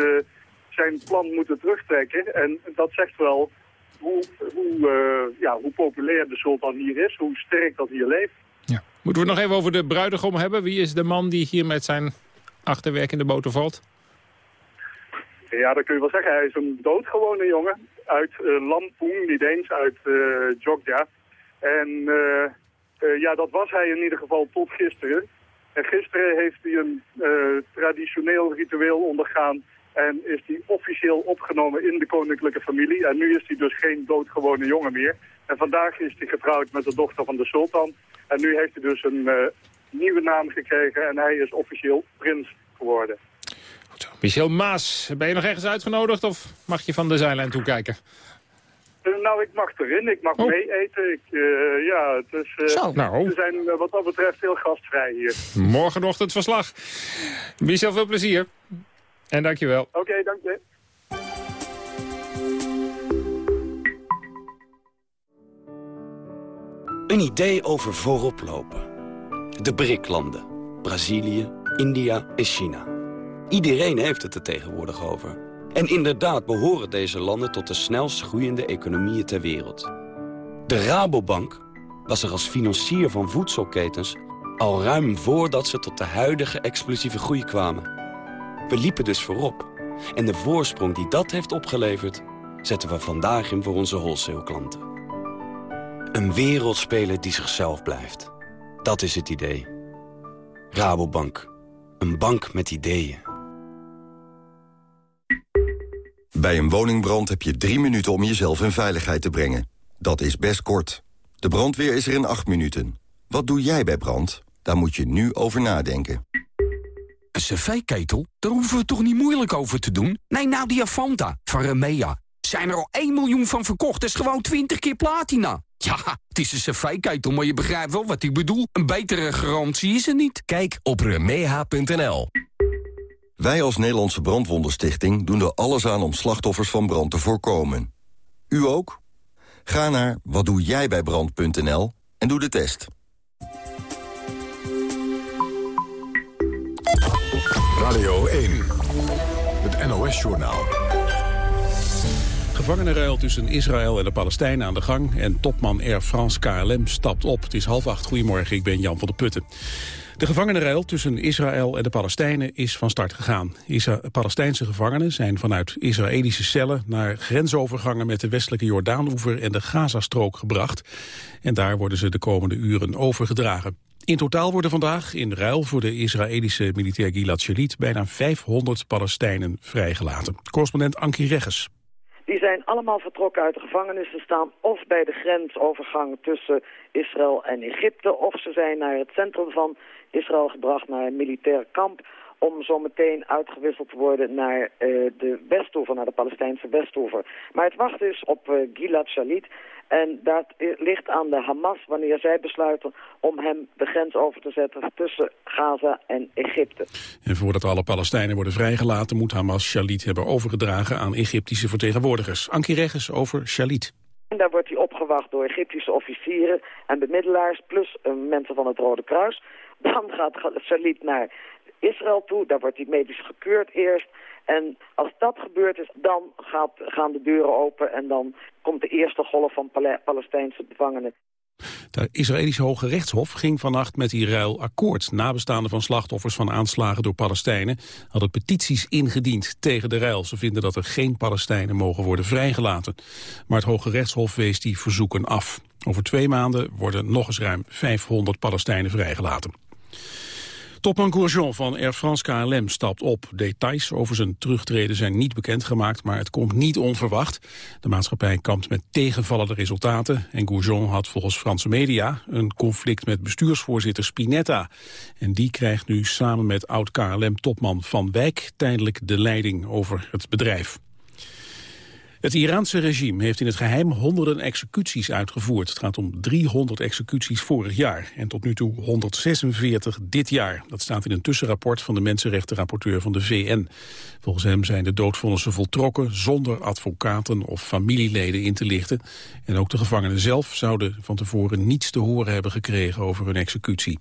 zijn plan moeten terugtrekken. En dat zegt wel hoe, hoe, uh, ja, hoe populair de sultan hier is, hoe sterk dat hier leeft. Ja. Moeten we het nog even over de bruidegom hebben? Wie is de man die hier met zijn achterwerk in de boter valt? Ja, dat kun je wel zeggen. Hij is een doodgewone jongen uit uh, Lampung, niet eens uit uh, Jogja. En ja, dat was hij in ieder geval tot gisteren. En gisteren heeft hij een traditioneel ritueel ondergaan en is hij officieel opgenomen in de koninklijke familie. En nu is hij dus geen doodgewone jongen meer. En vandaag is hij getrouwd met de dochter van de sultan. En nu heeft hij dus een uh, nieuwe naam gekregen en hij is officieel prins geworden. Goed zo. Michel Maas, ben je nog ergens uitgenodigd of mag je van de zijlijn toekijken? Uh, nou, ik mag erin. Ik mag oh. mee eten. Ik, uh, ja, het is, uh, nou. We zijn wat dat betreft heel gastvrij hier. Morgenochtend verslag. Michel, veel plezier. En dankjewel. Oké, okay, dank je. Een idee over voorop lopen. De BRIC-landen. Brazilië, India en China. Iedereen heeft het er tegenwoordig over. En inderdaad behoren deze landen tot de snelst groeiende economieën ter wereld. De Rabobank was er als financier van voedselketens... al ruim voordat ze tot de huidige explosieve groei kwamen. We liepen dus voorop. En de voorsprong die dat heeft opgeleverd... zetten we vandaag in voor onze wholesale-klanten. Een wereldspeler die zichzelf blijft. Dat is het idee. Rabobank. Een bank met ideeën. Bij een woningbrand heb je drie minuten om jezelf in veiligheid te brengen. Dat is best kort. De brandweer is er in acht minuten. Wat doe jij bij brand? Daar moet je nu over nadenken. Een cv-ketel? Daar hoeven we toch niet moeilijk over te doen? Nee, nou die Avanta van Remea. Zijn er al 1 miljoen van verkocht, dat is gewoon 20 keer platina. Ja, het is een cv-ketel, maar je begrijpt wel wat ik bedoel. Een betere garantie is er niet. Kijk op remeha.nl. Wij als Nederlandse Brandwondenstichting doen er alles aan om slachtoffers van brand te voorkomen. U ook? Ga naar watdoejijbijbrand.nl en doe de test. Radio 1, het NOS-journaal. Gevangenenruil tussen Israël en de Palestijnen aan de gang... en topman Air France KLM stapt op. Het is half acht. Goedemorgen, ik ben Jan van der Putten. De gevangenenruil tussen Israël en de Palestijnen is van start gegaan. Palestijnse gevangenen zijn vanuit Israëlische cellen... naar grensovergangen met de westelijke Jordaanoever en de Gazastrook gebracht. En daar worden ze de komende uren overgedragen. In totaal worden vandaag in ruil voor de Israëlische militair Gilad Shalit... bijna 500 Palestijnen vrijgelaten. Correspondent Ankie Regges. Die zijn allemaal vertrokken uit de gevangenis. Ze staan of bij de grensovergang tussen Israël en Egypte... of ze zijn naar het centrum van Israël gebracht, naar een militair kamp om zo meteen uitgewisseld te worden naar uh, de Westoever, naar de Palestijnse Westoever. Maar het wacht dus op uh, Gilad Shalit. En dat ligt aan de Hamas wanneer zij besluiten om hem de grens over te zetten tussen Gaza en Egypte. En voordat alle Palestijnen worden vrijgelaten moet Hamas Shalit hebben overgedragen aan Egyptische vertegenwoordigers. Ankie Regges over Shalit. En daar wordt hij opgewacht door Egyptische officieren en bemiddelaars plus uh, mensen van het Rode Kruis. Dan gaat Shalit naar Israël toe, daar wordt hij medisch gekeurd eerst. En als dat gebeurd is, dan gaat, gaan de deuren open en dan komt de eerste golf van Palestijnse gevangenen. De Israëlische Hoge Rechtshof ging vannacht met die ruil akkoord. Nabestaanden van slachtoffers van aanslagen door Palestijnen hadden petities ingediend tegen de ruil. Ze vinden dat er geen Palestijnen mogen worden vrijgelaten. Maar het Hoge Rechtshof wees die verzoeken af. Over twee maanden worden nog eens ruim 500 Palestijnen vrijgelaten. Topman Gourjon van Air France KLM stapt op. Details over zijn terugtreden zijn niet bekendgemaakt, maar het komt niet onverwacht. De maatschappij kampt met tegenvallende resultaten en Gourjon had volgens Franse media een conflict met bestuursvoorzitter Spinetta. En die krijgt nu samen met oud-KLM-topman Van Wijk tijdelijk de leiding over het bedrijf. Het Iraanse regime heeft in het geheim honderden executies uitgevoerd. Het gaat om 300 executies vorig jaar en tot nu toe 146 dit jaar. Dat staat in een tussenrapport van de mensenrechtenrapporteur van de VN. Volgens hem zijn de doodvonnissen voltrokken zonder advocaten of familieleden in te lichten. En ook de gevangenen zelf zouden van tevoren niets te horen hebben gekregen over hun executie.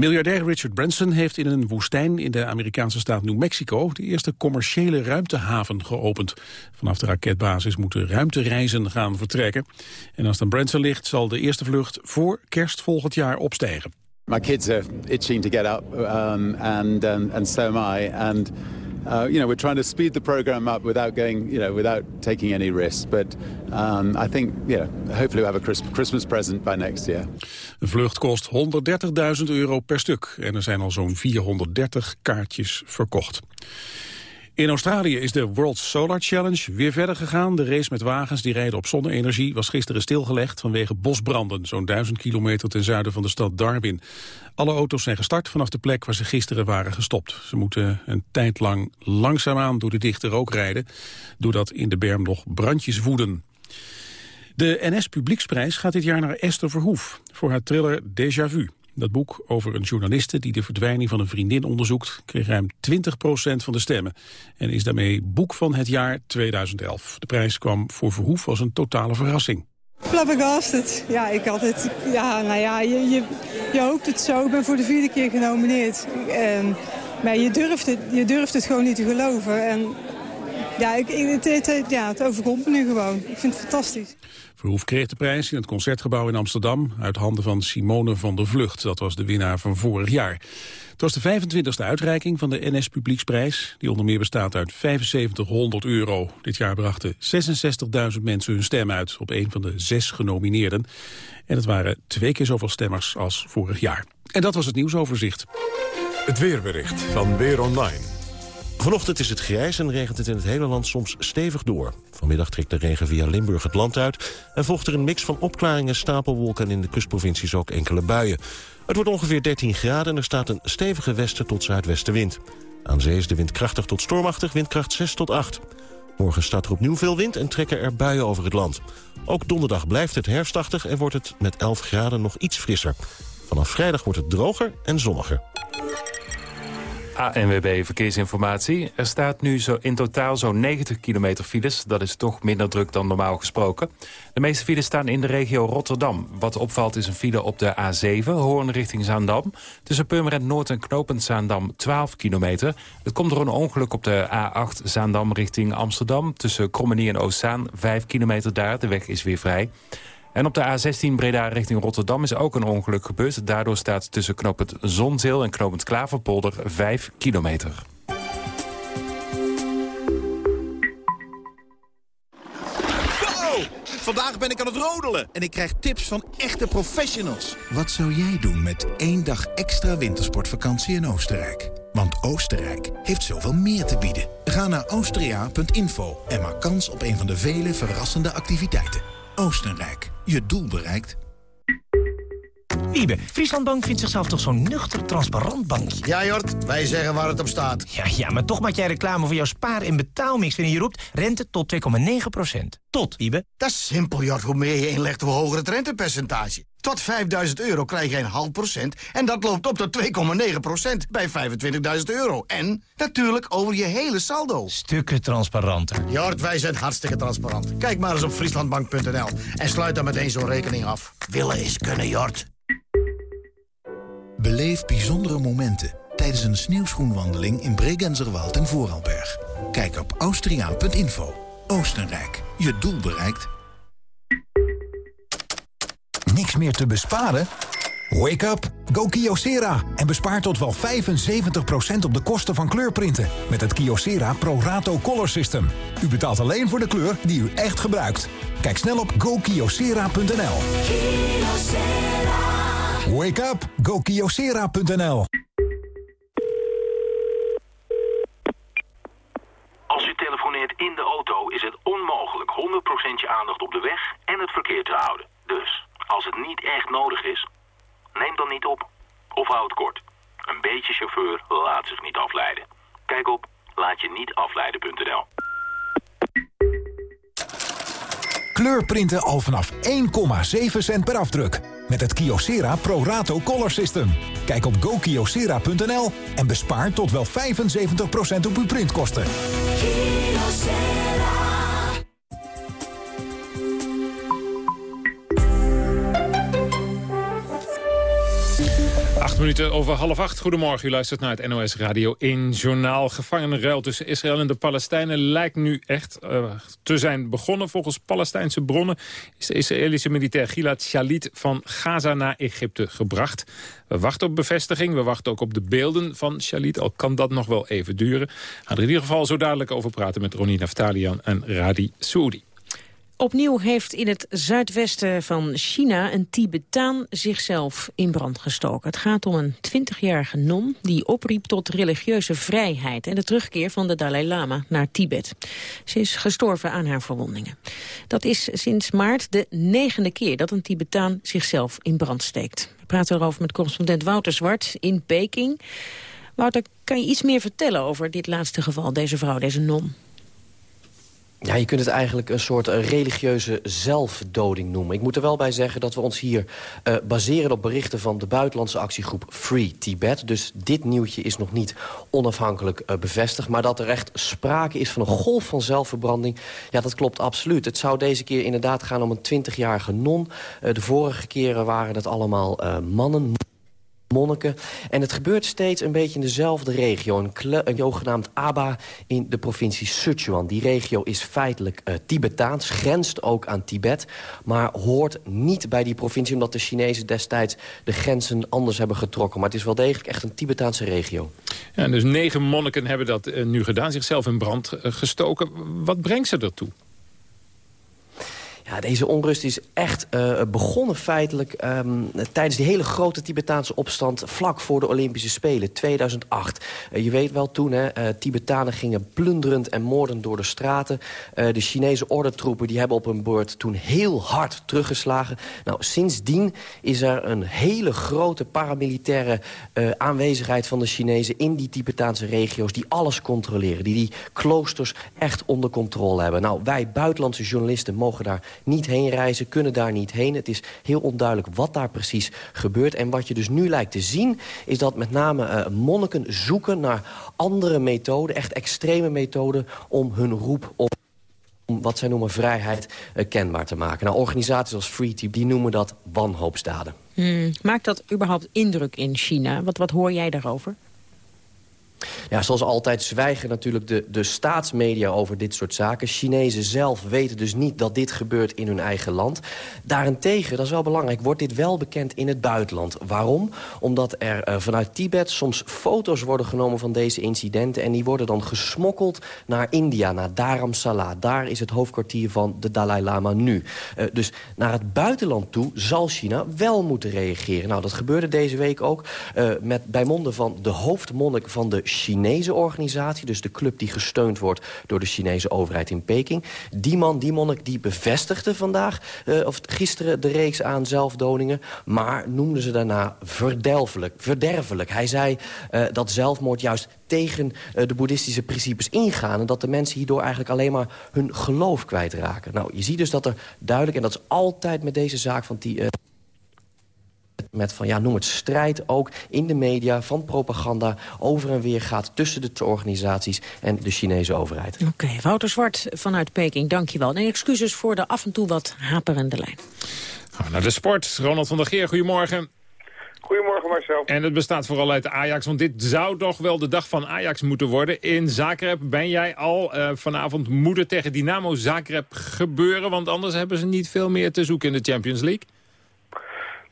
Miljardair Richard Branson heeft in een woestijn in de Amerikaanse staat New Mexico de eerste commerciële ruimtehaven geopend. Vanaf de raketbasis moeten ruimtereizen gaan vertrekken. En als dan Branson ligt zal de eerste vlucht voor kerst volgend jaar opstijgen. My kids are itching to get up um, and, um, and so am I. And uh, you know, we're trying to speed the program up without going, you know, without taking any risks. But um, I think, yeah, hopefully we have a Christmas present by next year. Een vlucht kost 130.000 euro per stuk en er zijn al zo'n 430 kaartjes verkocht. In Australië is de World Solar Challenge weer verder gegaan. De race met wagens die rijden op zonne-energie was gisteren stilgelegd vanwege bosbranden, zo'n duizend kilometer ten zuiden van de stad Darwin. Alle auto's zijn gestart vanaf de plek waar ze gisteren waren gestopt. Ze moeten een tijd lang langzaamaan door de dichte rook rijden, doordat in de berm nog brandjes woeden. De NS Publieksprijs gaat dit jaar naar Esther Verhoef voor haar thriller Déjà Vu. Dat boek over een journaliste die de verdwijning van een vriendin onderzoekt... kreeg ruim 20% van de stemmen en is daarmee boek van het jaar 2011. De prijs kwam voor Verhoef als een totale verrassing. Flabbergasted. Ja, ik had het... Ja, nou ja, je, je, je hoopt het zo. Ik ben voor de vierde keer genomineerd. En, maar je durft, het, je durft het gewoon niet te geloven. En Ja, ik, het, het, ja, het overkomt me nu gewoon. Ik vind het fantastisch. Verhoef kreeg de prijs in het Concertgebouw in Amsterdam... uit handen van Simone van der Vlucht. Dat was de winnaar van vorig jaar. Het was de 25e uitreiking van de NS Publieksprijs... die onder meer bestaat uit 7500 euro. Dit jaar brachten 66.000 mensen hun stem uit... op een van de zes genomineerden. En het waren twee keer zoveel stemmers als vorig jaar. En dat was het nieuwsoverzicht. Het weerbericht van Weer Online. Vanochtend is het grijs en regent het in het hele land soms stevig door. Vanmiddag trekt de regen via Limburg het land uit... en volgt er een mix van opklaringen, stapelwolken... en in de kustprovincies ook enkele buien. Het wordt ongeveer 13 graden en er staat een stevige westen tot zuidwestenwind. Aan zee is de wind krachtig tot stormachtig, windkracht 6 tot 8. Morgen staat er opnieuw veel wind en trekken er buien over het land. Ook donderdag blijft het herfstachtig en wordt het met 11 graden nog iets frisser. Vanaf vrijdag wordt het droger en zonniger. ANWB Verkeersinformatie. Er staat nu zo in totaal zo'n 90 kilometer files. Dat is toch minder druk dan normaal gesproken. De meeste files staan in de regio Rotterdam. Wat opvalt is een file op de A7, Hoorn richting Zaandam. Tussen Purmerend Noord en Knopend Zaandam 12 kilometer. Het komt door een ongeluk op de A8 Zaandam richting Amsterdam. Tussen Krommenie en Oostzaan 5 kilometer daar. De weg is weer vrij. En op de A16 Breda richting Rotterdam is ook een ongeluk gebeurd. Daardoor staat tussen knooppunt Zonzeel en knooppunt Klaverpolder 5 kilometer. Vandaag ben ik aan het rodelen en ik krijg tips van echte professionals. Wat zou jij doen met één dag extra wintersportvakantie in Oostenrijk? Want Oostenrijk heeft zoveel meer te bieden. Ga naar austria.info en maak kans op een van de vele verrassende activiteiten. Oostenrijk, je doel bereikt. Wiebe, Frieslandbank vindt zichzelf toch zo'n nuchter, transparant bankje? Ja, Jort, wij zeggen waar het op staat. Ja, ja, maar toch maak jij reclame voor jouw spaar- en betaalmix... wanneer je roept rente tot 2,9% Tot, Wiebe. Dat is simpel, Jort. Hoe meer je inlegt, hoe hoger het rentepercentage. Tot 5000 euro krijg je een half procent... en dat loopt op tot 2,9% bij 25.000 euro. En natuurlijk over je hele saldo. Stukken transparanter. Jort, wij zijn hartstikke transparant. Kijk maar eens op frieslandbank.nl en sluit dan meteen zo'n rekening af. Willen is kunnen, Jort. Beleef bijzondere momenten tijdens een sneeuwschoenwandeling in Bregenzerwald en Vooralberg. Kijk op austriaan.info. Oostenrijk, je doel bereikt. Niks meer te besparen? Wake up, go Kyocera en bespaar tot wel 75% op de kosten van kleurprinten met het Kyocera Pro Rato Color System. U betaalt alleen voor de kleur die u echt gebruikt. Kijk snel op gokyocera.nl. Wake up, gokyocera.nl. Als u telefoneert in de auto is het onmogelijk 100% je aandacht op de weg en het verkeer te houden. Dus, als het niet echt nodig is, neem dan niet op. Of houd kort. Een beetje chauffeur laat zich niet afleiden. Kijk op laatje-niet-afleiden.nl. Kleurprinten al vanaf 1,7 cent per afdruk. Met het Kyocera Pro Rato Color System. Kijk op gokyocera.nl en bespaar tot wel 75% op uw printkosten. Minuten over half acht. Goedemorgen, u luistert naar het NOS Radio 1 Journaal. Gevangenenruil tussen Israël en de Palestijnen lijkt nu echt uh, te zijn begonnen. Volgens Palestijnse bronnen is de Israëlische militair Gilad Shalit van Gaza naar Egypte gebracht. We wachten op bevestiging, we wachten ook op de beelden van Shalit. Al kan dat nog wel even duren. Gaan er in ieder geval zo dadelijk over praten met Ronnie Naftalian en Radi Soudi. Opnieuw heeft in het zuidwesten van China een Tibetaan zichzelf in brand gestoken. Het gaat om een 20-jarige non die opriep tot religieuze vrijheid... en de terugkeer van de Dalai Lama naar Tibet. Ze is gestorven aan haar verwondingen. Dat is sinds maart de negende keer dat een Tibetaan zichzelf in brand steekt. We praten erover met correspondent Wouter Zwart in Peking. Wouter, kan je iets meer vertellen over dit laatste geval, deze vrouw, deze non? Ja, je kunt het eigenlijk een soort religieuze zelfdoding noemen. Ik moet er wel bij zeggen dat we ons hier uh, baseren op berichten... van de buitenlandse actiegroep Free Tibet. Dus dit nieuwtje is nog niet onafhankelijk uh, bevestigd. Maar dat er echt sprake is van een golf van zelfverbranding... ja, dat klopt absoluut. Het zou deze keer inderdaad gaan om een 20-jarige non. De vorige keren waren het allemaal mannen monniken. En het gebeurt steeds een beetje in dezelfde regio. Een, een Aba in de provincie Sichuan. Die regio is feitelijk uh, Tibetaans, grenst ook aan Tibet... maar hoort niet bij die provincie... omdat de Chinezen destijds de grenzen anders hebben getrokken. Maar het is wel degelijk echt een Tibetaanse regio. Ja, dus negen monniken hebben dat uh, nu gedaan, zichzelf in brand uh, gestoken. Wat brengt ze ertoe? Ja, deze onrust is echt uh, begonnen feitelijk um, tijdens die hele grote Tibetaanse opstand... vlak voor de Olympische Spelen, 2008. Uh, je weet wel toen, hè, uh, Tibetanen gingen plunderend en moordend door de straten. de Chinese ordentroepen die hebben op hun beurt toen heel hard teruggeslagen. Nou, sindsdien is er een hele grote paramilitaire aanwezigheid van de Chinezen... in die Tibetaanse regio's die alles controleren. Die die kloosters echt onder controle hebben. Nou, wij buitenlandse journalisten mogen daar niet heen reizen, kunnen daar niet heen. Het is heel onduidelijk wat daar precies gebeurt. En wat je dus nu lijkt te zien, is dat met name uh, monniken zoeken naar andere methoden, echt extreme methoden, om hun roep op om wat zij noemen vrijheid uh, kenbaar te maken. Nou, organisaties als Free Team, die noemen dat wanhoopsdaden. Hmm. Maakt dat überhaupt indruk in China? Wat, wat hoor jij daarover? Ja, zoals altijd zwijgen natuurlijk de, de staatsmedia over dit soort zaken. Chinezen zelf weten dus niet dat dit gebeurt in hun eigen land. Daarentegen, dat is wel belangrijk, wordt dit wel bekend in het buitenland. Waarom? Omdat er uh, vanuit Tibet soms foto's worden genomen van deze incidenten... en die worden dan gesmokkeld naar India, naar Dharamsala. Daar is het hoofdkwartier van de Dalai Lama nu. Uh, dus naar het buitenland toe zal China wel moeten reageren. Nou, dat gebeurde deze week ook uh, met, bij monden van de hoofdmonnik van de Chinese organisatie. Dus de club die gesteund wordt door de Chinese overheid in Peking. Die man, die monnik, die bevestigde vandaag, uh, of gisteren de reeks aan zelfdoningen. Maar noemde ze daarna verdelfelijk, verderfelijk. Hij zei uh, dat zelfmoord juist tegen uh, de boeddhistische principes ingaan... en dat de mensen hierdoor eigenlijk alleen maar hun geloof kwijtraken. Nou, je ziet dus dat er duidelijk, en dat is altijd met deze zaak van die... Met van, ja, noem het strijd ook in de media van propaganda over en weer gaat tussen de organisaties en de Chinese overheid. Oké, okay, Wouter Zwart vanuit Peking, dankjewel. En excuses voor de af en toe wat haperende lijn. Gaan naar de sport. Ronald van der Geer, goedemorgen. Goedemorgen Marcel. En het bestaat vooral uit Ajax, want dit zou toch wel de dag van Ajax moeten worden. In Zagreb ben jij al uh, vanavond moeder tegen Dynamo Zagreb gebeuren, want anders hebben ze niet veel meer te zoeken in de Champions League.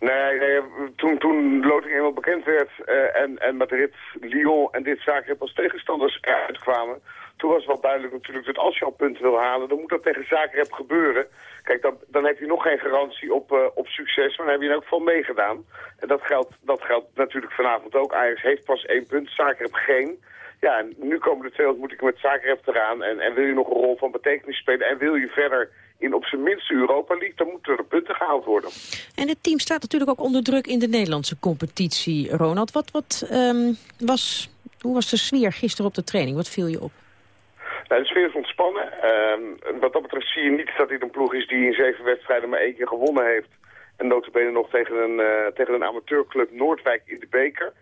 Nee, toen, toen loting eenmaal bekend werd uh, en, en Madrid, Lyon en dit Zagreb als tegenstanders eruit kwamen... toen was wel duidelijk natuurlijk dat als je al punten wil halen... dan moet dat tegen Zagreb gebeuren. Kijk, dan, dan heb je nog geen garantie op, uh, op succes, maar dan heb je in elk geval meegedaan. En dat geldt, dat geldt natuurlijk vanavond ook. Ajax heeft pas één punt, Zagreb geen... Ja, en nu komen de twee ontmoetingen met Zagreb eraan. En, en wil je nog een rol van betekenis spelen en wil je verder in op zijn minst Europa League, dan moeten er punten gehaald worden. En het team staat natuurlijk ook onder druk in de Nederlandse competitie, Ronald. Wat, wat um, was, hoe was de sfeer gisteren op de training? Wat viel je op? Nou, de sfeer is ontspannen. Um, wat dat betreft zie je niet dat dit een ploeg is die in zeven wedstrijden maar één keer gewonnen heeft. En notabene nog tegen een, uh, tegen een amateurclub Noordwijk in de beker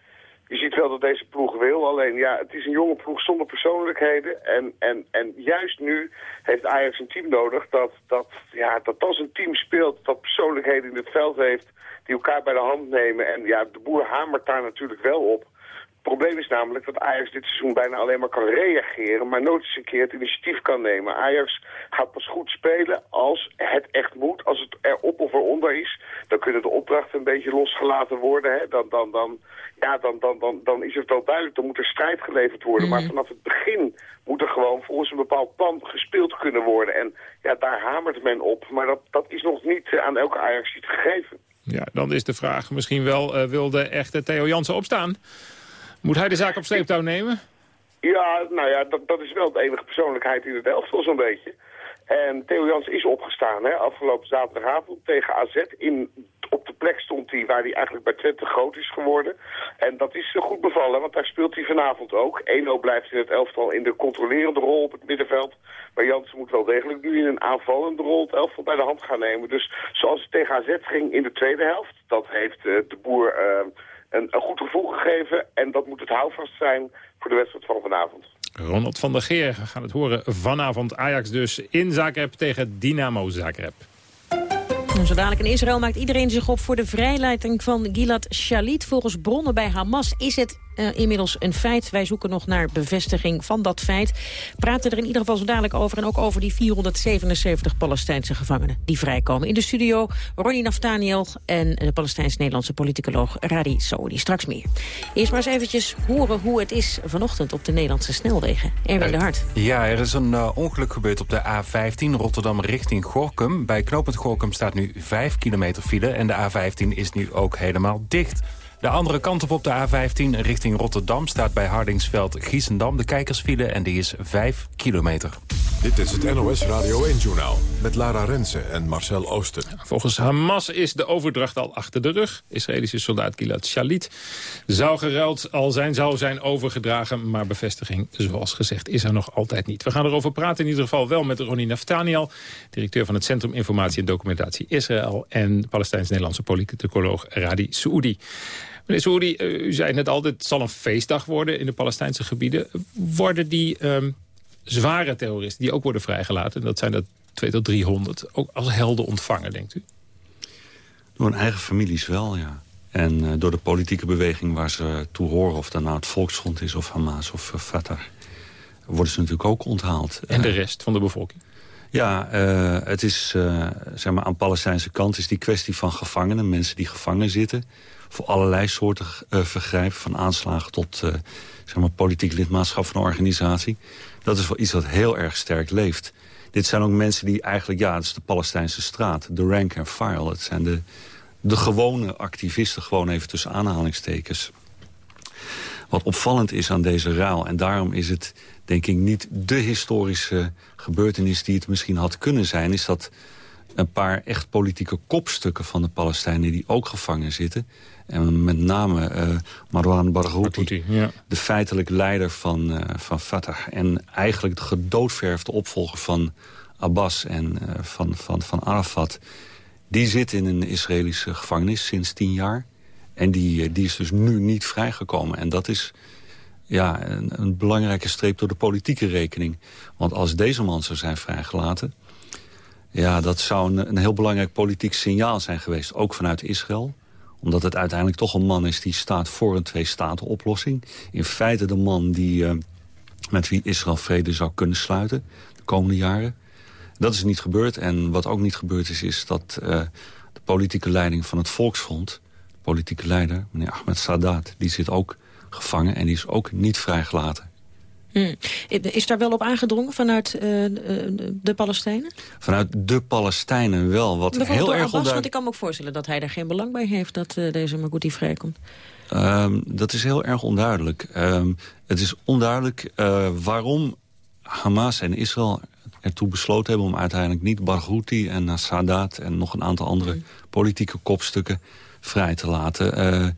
je ziet wel dat deze ploeg wil. Alleen ja, het is een jonge ploeg zonder persoonlijkheden. En, en, en juist nu heeft Ajax een team nodig dat, dat, ja, dat als een team speelt, dat persoonlijkheden in het veld heeft, die elkaar bij de hand nemen. En ja, de boer hamert daar natuurlijk wel op. Het probleem is namelijk dat Ajax dit seizoen bijna alleen maar kan reageren, maar nooit eens een keer het initiatief kan nemen. Ajax gaat pas goed spelen als het echt moet, als het erop of eronder is. Dan kunnen de opdrachten een beetje losgelaten worden. Hè? Dan, dan, dan, ja, dan, dan, dan, dan is het wel duidelijk, dan moet er strijd geleverd worden. Mm. Maar vanaf het begin moet er gewoon volgens een bepaald plan gespeeld kunnen worden. En ja, daar hamert men op, maar dat, dat is nog niet aan elke Ajax iets gegeven. Ja, dan is de vraag misschien wel, uh, wil de echte Theo Jansen opstaan? Moet hij de zaak op sleeptouw nemen? Ja, nou ja, dat, dat is wel de enige persoonlijkheid in het elftal zo'n beetje. En Theo Jans is opgestaan hè, afgelopen zaterdagavond tegen AZ. In, op de plek stond hij waar hij eigenlijk bij Twente groot is geworden. En dat is goed bevallen, want daar speelt hij vanavond ook. Eno blijft in het elftal in de controlerende rol op het middenveld. Maar Jansen moet wel degelijk nu in een aanvallende rol het elftal bij de hand gaan nemen. Dus zoals het tegen AZ ging in de tweede helft, dat heeft uh, de boer... Uh, een, een goed gevoel gegeven. En dat moet het houvast zijn voor de wedstrijd van vanavond. Ronald van der Geer, we gaan het horen vanavond. Ajax dus in Zagreb tegen Dynamo Zagreb. Zo dadelijk in Israël maakt iedereen zich op voor de vrijleiting van Gilad Shalit. Volgens bronnen bij Hamas is het uh, inmiddels een feit. Wij zoeken nog naar bevestiging van dat feit. Praten er in ieder geval zo dadelijk over. En ook over die 477 Palestijnse gevangenen die vrijkomen. In de studio Ronnie Naftaniel en de Palestijns-Nederlandse politicoloog Radi Saoudi. Straks meer. Eerst maar eens eventjes horen hoe het is vanochtend op de Nederlandse snelwegen. Erwin de Hart. Ja, er is een uh, ongeluk gebeurd op de A15 Rotterdam richting Gorkum. Bij knooppunt Gorkum staat nu 5 kilometer file en de A15 is nu ook helemaal dicht. De andere kant op op de A15 richting Rotterdam staat bij Hardingsveld Giesendam de kijkersfile en die is 5 kilometer. Dit is het NOS Radio 1-journaal met Lara Rensen en Marcel Oosten. Volgens Hamas is de overdracht al achter de rug. Israëlische soldaat Gilad Shalit zou geruild al zijn, zou zijn overgedragen. Maar bevestiging, zoals gezegd, is er nog altijd niet. We gaan erover praten in ieder geval wel met Ronnie Naftaniel... directeur van het Centrum Informatie en Documentatie Israël... en Palestijns-Nederlandse politicoloog Radi Saoudi. Meneer Saoudi, eh, u zei net al, het zal een feestdag worden in de Palestijnse gebieden. Worden die um, zware terroristen, die ook worden vrijgelaten... en dat zijn er 2 tot 300, ook als helden ontvangen, denkt u? Door hun eigen families wel, ja. En uh, door de politieke beweging waar ze toe horen... of dat nou het Volksfront is of Hamas of uh, Fatah... worden ze natuurlijk ook onthaald. En de rest van de bevolking? Ja, uh, het is, zeg maar, aan de Palestijnse kant is die kwestie van gevangenen... mensen die gevangen zitten voor allerlei soorten uh, vergrijpen... van aanslagen tot uh, zeg maar politiek lidmaatschap van een organisatie. Dat is wel iets wat heel erg sterk leeft. Dit zijn ook mensen die eigenlijk, ja, het is de Palestijnse straat. De rank and file. Het zijn de, de gewone activisten, gewoon even tussen aanhalingstekens. Wat opvallend is aan deze ruil, en daarom is het denk ik niet de historische gebeurtenis die het misschien had kunnen zijn... is dat een paar echt politieke kopstukken van de Palestijnen die ook gevangen zitten... En met name uh, Marwan Barghouti, ja. de feitelijk leider van, uh, van Fatah. En eigenlijk de gedoodverfde opvolger van Abbas en uh, van, van, van Arafat. Die zit in een Israëlische gevangenis sinds tien jaar. En die, die is dus nu niet vrijgekomen. En dat is ja, een, een belangrijke streep door de politieke rekening. Want als deze man zou zijn vrijgelaten... ja, dat zou een, een heel belangrijk politiek signaal zijn geweest. Ook vanuit Israël omdat het uiteindelijk toch een man is die staat voor een twee-staten-oplossing. In feite de man die, uh, met wie Israël vrede zou kunnen sluiten de komende jaren. Dat is niet gebeurd. En wat ook niet gebeurd is, is dat uh, de politieke leiding van het Volksfront... de politieke leider, meneer Ahmed Sadat, die zit ook gevangen... en die is ook niet vrijgelaten. Hmm. Is daar wel op aangedrongen vanuit uh, de Palestijnen? Vanuit de Palestijnen wel. Wat heel erg Abbas, Want ik kan me ook voorstellen dat hij daar geen belang bij heeft... dat uh, deze Magouti vrijkomt. Um, dat is heel erg onduidelijk. Um, het is onduidelijk uh, waarom Hamas en Israël ertoe besloten hebben... om uiteindelijk niet Barghouti en Sadat en nog een aantal andere hmm. politieke kopstukken vrij te laten...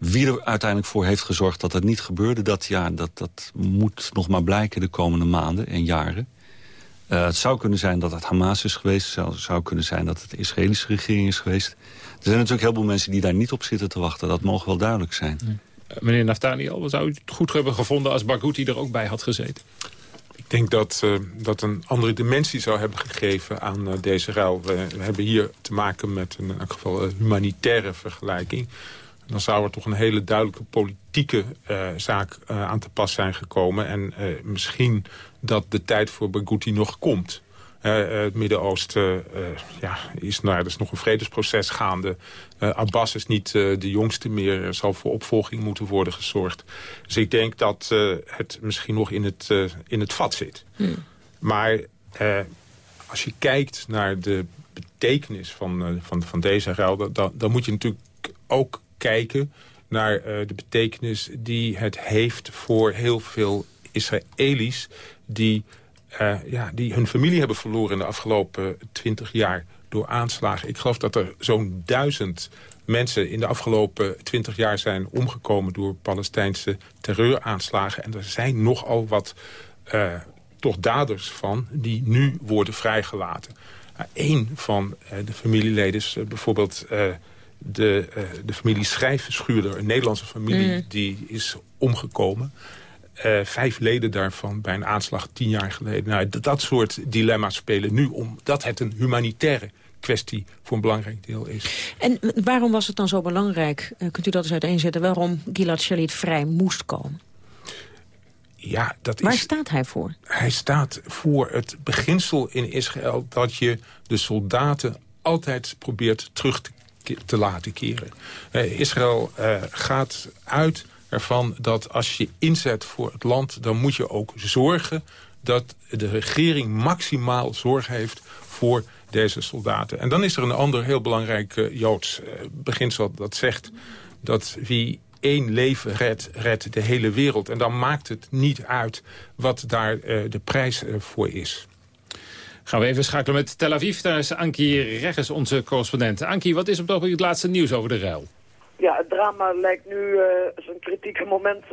Wie er uiteindelijk voor heeft gezorgd dat het niet gebeurde... dat, ja, dat, dat moet nog maar blijken de komende maanden en jaren. Uh, het zou kunnen zijn dat het Hamas is geweest. Het zou, kunnen zijn dat het de Israëlische regering is geweest. Er zijn natuurlijk heel veel mensen die daar niet op zitten te wachten. Dat mogen wel duidelijk zijn. Uh, meneer Naftaniel, zou u het goed hebben gevonden... als Barghouti er ook bij had gezeten? Ik denk dat uh, dat een andere dimensie zou hebben gegeven aan uh, deze ruil. We, we, hebben hier te maken met een, in elk geval een humanitaire vergelijking dan zou er toch een hele duidelijke politieke uh, zaak uh, aan te pas zijn gekomen. En uh, misschien dat de tijd voor Bagouti nog komt. het Midden-Oosten ja, is, nou, er is nog een vredesproces gaande. Abbas is niet de jongste meer. Er zal voor opvolging moeten worden gezorgd. Dus ik denk dat het misschien nog in het, in het vat zit. Hmm. Maar als je kijkt naar de betekenis van, van, van deze ruil... Dan, dan moet je natuurlijk ook kijken naar uh, de betekenis die het heeft voor heel veel Israëli's... die, uh, ja, die hun familie hebben verloren in de afgelopen twintig jaar door aanslagen. Ik geloof dat er zo'n duizend mensen in de afgelopen twintig jaar zijn omgekomen... door Palestijnse terreuraanslagen. En er zijn nogal wat uh, toch daders van die nu worden vrijgelaten. Eén van de familieleden bijvoorbeeld de, uh, de familie Schrijfschuurder, een Nederlandse familie, mm. die is omgekomen. Uh, vijf leden daarvan bij een aanslag tien jaar geleden. Nou, dat, dat soort dilemma's spelen nu omdat het een humanitaire kwestie voor een belangrijk deel is. En waarom was het dan zo belangrijk, uh, kunt u dat eens uiteenzetten... waarom Gilad Shalit vrij moest komen? Ja, dat Waar is, staat hij voor? Hij staat voor het beginsel in Israël... dat je de soldaten altijd probeert terug te, te laten keren. Israël uh, gaat uit ervan dat als je inzet voor het land... dan moet je ook zorgen dat de regering maximaal zorg heeft voor deze soldaten. En dan is er een ander heel belangrijk uh, Joods beginsel dat zegt... dat wie één leven redt, redt de hele wereld. En dan maakt het niet uit wat daar de prijs voor is. Gaan we even schakelen met Tel Aviv. Daar is Ankie Regges, onze correspondent. Ankie, wat is op het het laatste nieuws over de ruil? Ja, het drama lijkt nu uh, zijn kritieke moment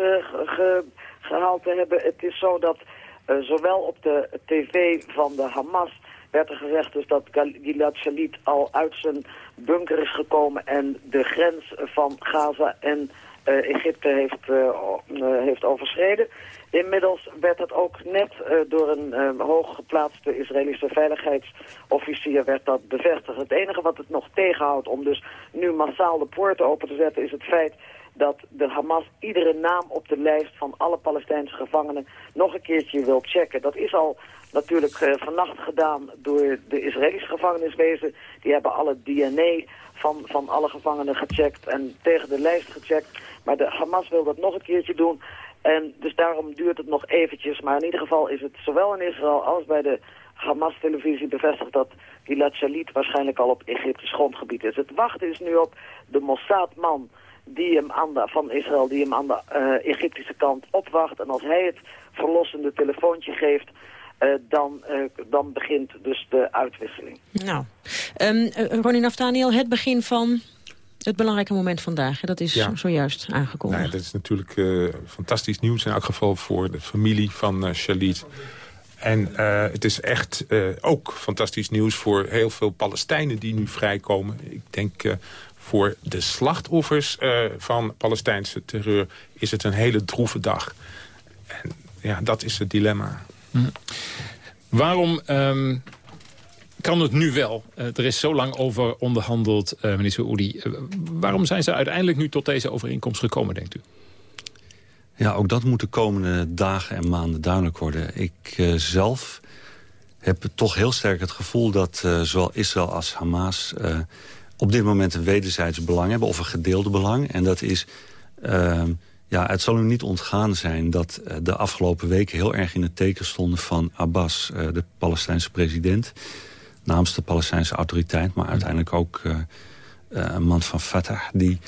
ge gehaald te hebben. Het is zo dat zowel op de tv van de Hamas werd er gezegd dus dat Gilad Shalit al uit zijn bunker is gekomen en de grens van Gaza en Egypte heeft, heeft overschreden. Inmiddels werd het ook net door een hooggeplaatste Israëlische veiligheidsofficier werd dat bevestigd. Het enige wat het nog tegenhoudt om dus nu massaal de poorten open te zetten is het feit dat de Hamas iedere naam op de lijst van alle Palestijnse gevangenen nog een keertje wil checken. Dat is al natuurlijk uh, vannacht gedaan door de Israëlische gevangeniswezen. Die hebben alle DNA van, van alle gevangenen gecheckt en tegen de lijst gecheckt. Maar de Hamas wil dat nog een keertje doen. En dus daarom duurt het nog eventjes. Maar in ieder geval is het zowel in Israël als bij de Hamas-televisie bevestigd dat Gilad Shalit waarschijnlijk al op Egyptisch grondgebied is. Het wachten is nu op de Mossad-man die hem aan de, van Israël die hem aan de uh, Egyptische kant opwacht. En als hij het verlossende telefoontje geeft, uh, dan, uh, dan begint dus de uitwisseling. Nou, um, Ronnie Naftaniel, het begin van het belangrijke moment vandaag. Dat is ja. zojuist aangekondigd. Nou, dat is natuurlijk uh, fantastisch nieuws in elk geval voor de familie van uh, Shalit. En uh, het is echt ook fantastisch nieuws voor heel veel Palestijnen die nu vrijkomen. Ik denk voor de slachtoffers van Palestijnse terreur is het een hele droeve dag. En ja, dat is het dilemma. Hm. Waarom um, kan het nu wel? Uh, er is zo lang over onderhandeld, uh, meneer Saoudi. Uh, waarom zijn ze uiteindelijk nu tot deze overeenkomst gekomen, denkt u? Ja, ook dat moet de komende dagen en maanden duidelijk worden. Ik zelf heb toch heel sterk het gevoel dat zowel Israël als Hamas... op dit moment een wederzijds belang hebben, of een gedeelde belang. En dat is... ehm, ja, het zal u niet ontgaan zijn dat de afgelopen weken heel erg in het teken stonden van Abbas, de Palestijnse president namens de Palestijnse autoriteit... maar uiteindelijk ook uh, uh, een man van Fatah die...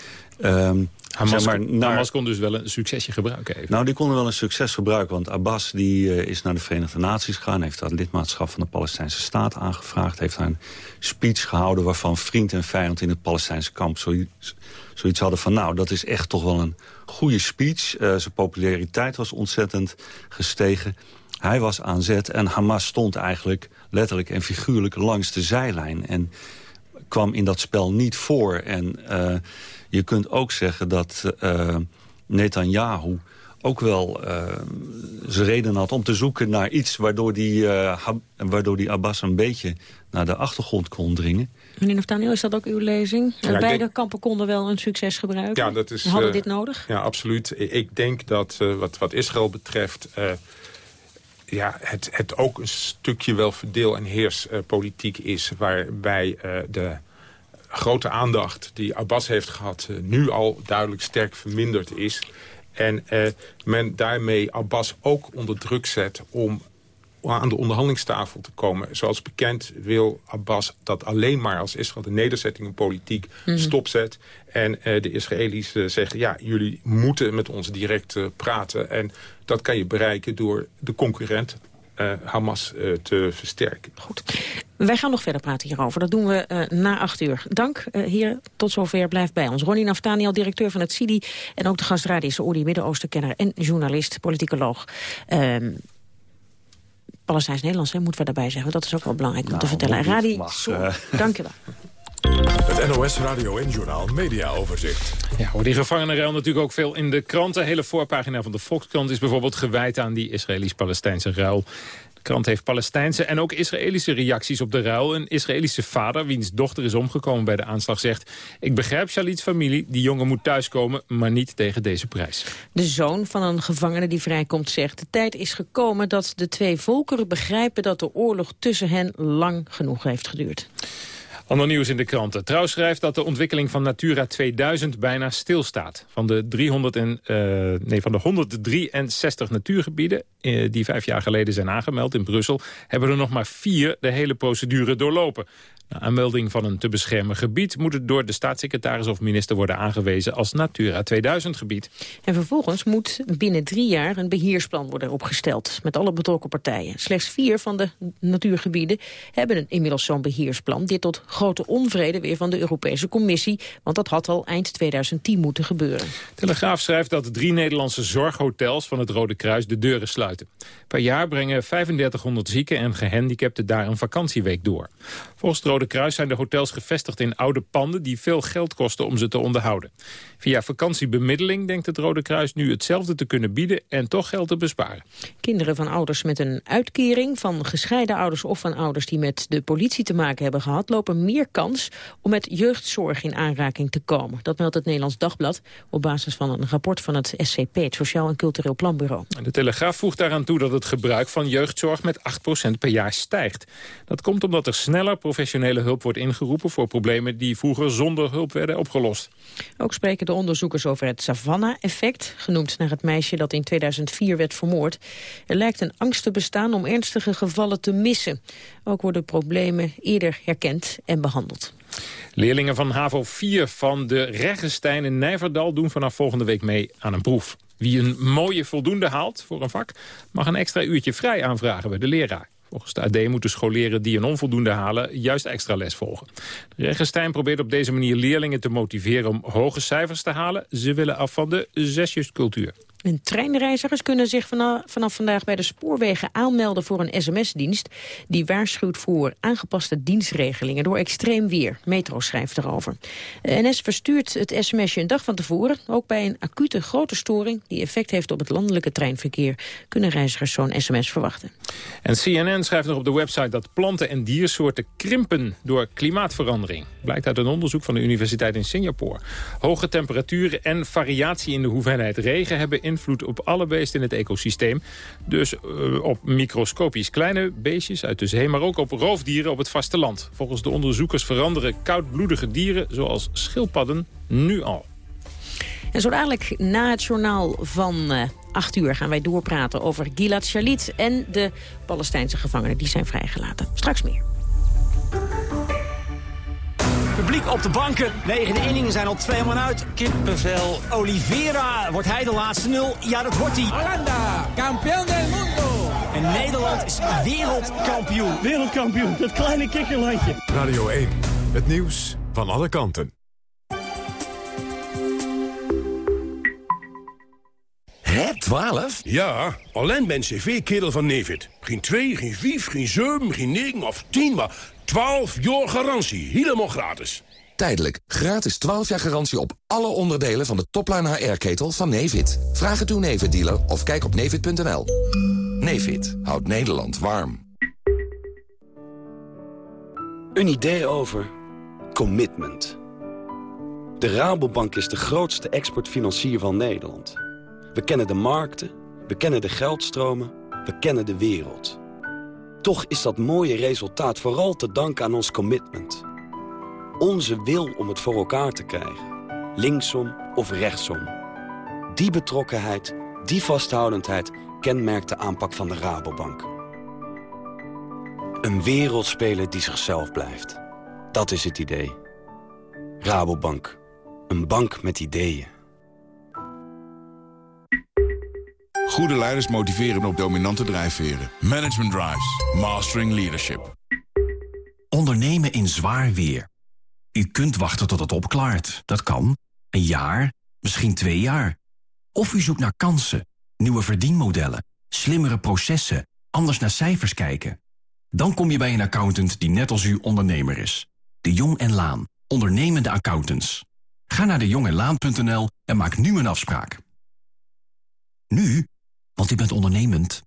Um, Hamas, zeg maar, naar... Hamas kon dus wel een succesje gebruiken even. Nou, die konden wel een succes gebruiken. Want Abbas die, uh, is naar de Verenigde Naties gegaan... heeft dat lidmaatschap van de Palestijnse staat aangevraagd... heeft daar een speech gehouden waarvan vriend en vijand in het Palestijnse kamp... zoiets, zoiets hadden van, nou, dat is echt toch wel een goede speech. Uh, zijn populariteit was ontzettend gestegen. Hij was aan zet en Hamas stond eigenlijk letterlijk en figuurlijk langs de zijlijn. En kwam in dat spel niet voor. En uh, je kunt ook zeggen dat uh, Netanyahu ook wel uh, zijn reden had om te zoeken naar iets... waardoor die, waardoor die Abbas een beetje naar de achtergrond kon dringen. Meneer Naftaniel, is dat ook uw lezing? Ja, Beide denk... kampen konden wel een succes gebruiken. Ja, dat is, Hadden dit nodig? Ja, absoluut. Ik denk dat wat, wat Israël betreft ja, het, het ook een stukje wel verdeel- en heerspolitiek uh, is... waarbij uh, de grote aandacht die Abbas heeft gehad... Uh, nu al duidelijk sterk verminderd is. En men daarmee Abbas ook onder druk zet om aan de onderhandelingstafel te komen. Zoals bekend wil Abbas dat alleen maar als Israël de nederzettingen politiek mm. stopzet. En uh, de Israëli's uh, zeggen, ja, jullie moeten met ons direct uh, praten. En dat kan je bereiken door de concurrent Hamas te versterken. Goed. Wij gaan nog verder praten hierover. Dat doen we na acht uur. Dank hier. Tot zover. Blijf bij ons. Ronnie Naftaniel, directeur van het CIDI. En ook de gastradie Saoedi, Midden-Oostenkenner en journalist, politicoloog. Ehm, Palestijns-Nederlands, moeten we daarbij zeggen. Dat is ook wel belangrijk om nou, te vertellen. Radi, uh... dank je wel. Het NOS Radio en Journal Media Overzicht. Ja, die gevangenenruil natuurlijk ook veel in de kranten. De hele voorpagina van de Volkskrant is bijvoorbeeld gewijd aan die Israëlisch-Palestijnse ruil. De krant heeft Palestijnse en ook Israëlische reacties op de ruil. Een Israëlische vader, wiens dochter is omgekomen bij de aanslag, zegt... ik begrijp Shalits familie, die jongen moet thuiskomen, maar niet tegen deze prijs. De zoon van een gevangene die vrijkomt zegt... de tijd is gekomen dat de twee volkeren begrijpen dat de oorlog tussen hen lang genoeg heeft geduurd. Ander nieuws in de kranten. Trouw schrijft dat de ontwikkeling van Natura 2000 bijna stilstaat. Van de, 300 en, uh, nee, van de 163 natuurgebieden uh, die vijf jaar geleden zijn aangemeld in Brussel... hebben er nog maar vier de hele procedure doorlopen. Na aanmelding van een te beschermen gebied... moet het door de staatssecretaris of minister worden aangewezen als Natura 2000 gebied. En vervolgens moet binnen drie jaar een beheersplan worden opgesteld... met alle betrokken partijen. Slechts vier van de natuurgebieden hebben inmiddels zo'n beheersplan... dit tot grote onvrede weer van de Europese Commissie... want dat had al eind 2010 moeten gebeuren. Telegraaf schrijft dat drie Nederlandse zorghotels van het Rode Kruis de deuren sluiten. Per jaar brengen 3500 zieken en gehandicapten daar een vakantieweek door. Volgens het Rode Kruis zijn de hotels gevestigd in oude panden... die veel geld kosten om ze te onderhouden. Via vakantiebemiddeling denkt het Rode Kruis nu hetzelfde te kunnen bieden... en toch geld te besparen. Kinderen van ouders met een uitkering, van gescheiden ouders... of van ouders die met de politie te maken hebben gehad... lopen meer kans om met jeugdzorg in aanraking te komen. Dat meldt het Nederlands Dagblad op basis van een rapport van het SCP... het Sociaal en Cultureel Planbureau. De Telegraaf voegt daaraan toe dat het gebruik van jeugdzorg... met 8% per jaar stijgt. Dat komt omdat er sneller professionele hulp wordt ingeroepen... voor problemen die vroeger zonder hulp werden opgelost. Ook spreken de onderzoekers over het Savannah-effect... genoemd naar het meisje dat in 2004 werd vermoord. Er lijkt een angst te bestaan om ernstige gevallen te missen. Ook worden problemen eerder herkend en behandeld. Leerlingen van HAVO 4 van de Reggestein in Nijverdal... doen vanaf volgende week mee aan een proef. Wie een mooie voldoende haalt voor een vak... mag een extra uurtje vrij aanvragen bij de leraar. Volgens de AD moeten scholieren die een onvoldoende halen juist extra les volgen. De Regenstein probeert op deze manier leerlingen te motiveren om hoge cijfers te halen. Ze willen af van de zesjescultuur. En treinreizigers kunnen zich vanaf, vandaag bij de spoorwegen aanmelden voor een sms-dienst... die waarschuwt voor aangepaste dienstregelingen door extreem weer. Metro schrijft erover. NS verstuurt het sms'je een dag van tevoren. Ook bij een acute grote storing die effect heeft op het landelijke treinverkeer... kunnen reizigers zo'n sms verwachten. En CNN schrijft nog op de website dat planten- en diersoorten krimpen door klimaatverandering. Blijkt uit een onderzoek van de Universiteit in Singapore. Hoge temperaturen en variatie in de hoeveelheid regen hebben invloed op alle beesten in het ecosysteem. Dus uh, op microscopisch kleine beestjes uit de zee, maar ook op roofdieren op het vasteland. Volgens de onderzoekers veranderen koudbloedige dieren, zoals schildpadden, nu al. En zo dadelijk na het journaal van uh, 8 uur gaan wij doorpraten over Gilad Shalit en de Palestijnse gevangenen die zijn vrijgelaten. Straks meer. Publiek op de banken. Negende inningen zijn al twee man uit. Kippenvel. Oliveira. Wordt hij de laatste nul? Ja, dat wordt hij. Holanda, kampioen del mundo. En Nederland is wereldkampioen. Wereldkampioen, dat kleine kikkerlandje. Radio 1, het nieuws van alle kanten. Hè, 12? Ja, alleen ben cv-kerel van Nevid. Geen 2, geen 5, geen 7, geen 9 of 10, maar 12 jaar garantie. Helemaal gratis. Tijdelijk. Gratis 12 jaar garantie op alle onderdelen van de topline HR-ketel van Nevid. Vraag het uw Nevid-dealer of kijk op nevid.nl. Nevid houdt Nederland warm. Een idee over commitment. De Rabobank is de grootste exportfinancier van Nederland. We kennen de markten, we kennen de geldstromen, we kennen de wereld. Toch is dat mooie resultaat vooral te danken aan ons commitment. Onze wil om het voor elkaar te krijgen. Linksom of rechtsom. Die betrokkenheid, die vasthoudendheid kenmerkt de aanpak van de Rabobank. Een wereldspeler die zichzelf blijft. Dat is het idee. Rabobank. Een bank met ideeën. Goede leiders motiveren op dominante drijfveren. Management Drives. Mastering Leadership. Ondernemen in zwaar weer. U kunt wachten tot het opklaart. Dat kan. Een jaar, misschien twee jaar. Of u zoekt naar kansen, nieuwe verdienmodellen, slimmere processen, anders naar cijfers kijken. Dan kom je bij een accountant die net als u ondernemer is. De Jong en Laan. Ondernemende accountants. Ga naar dejongenlaan.nl en maak nu een afspraak. Nu, want u bent ondernemend.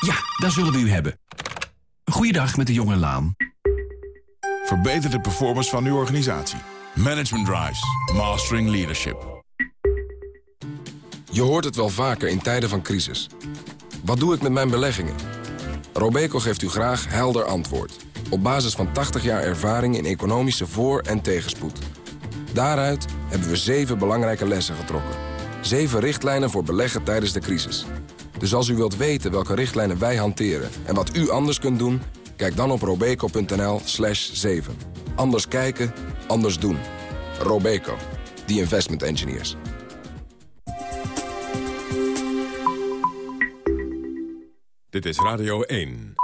Ja, daar zullen we u hebben. Goeiedag met de jonge Laan. Verbeter de performance van uw organisatie. Management Drives. Mastering Leadership. Je hoort het wel vaker in tijden van crisis. Wat doe ik met mijn beleggingen? Robeco geeft u graag helder antwoord. Op basis van 80 jaar ervaring in economische voor- en tegenspoed. Daaruit hebben we zeven belangrijke lessen getrokken. Zeven richtlijnen voor beleggen tijdens de crisis. Dus als u wilt weten welke richtlijnen wij hanteren en wat u anders kunt doen... kijk dan op robeco.nl slash 7. Anders kijken, anders doen. Robeco, the investment engineers. Dit is Radio 1.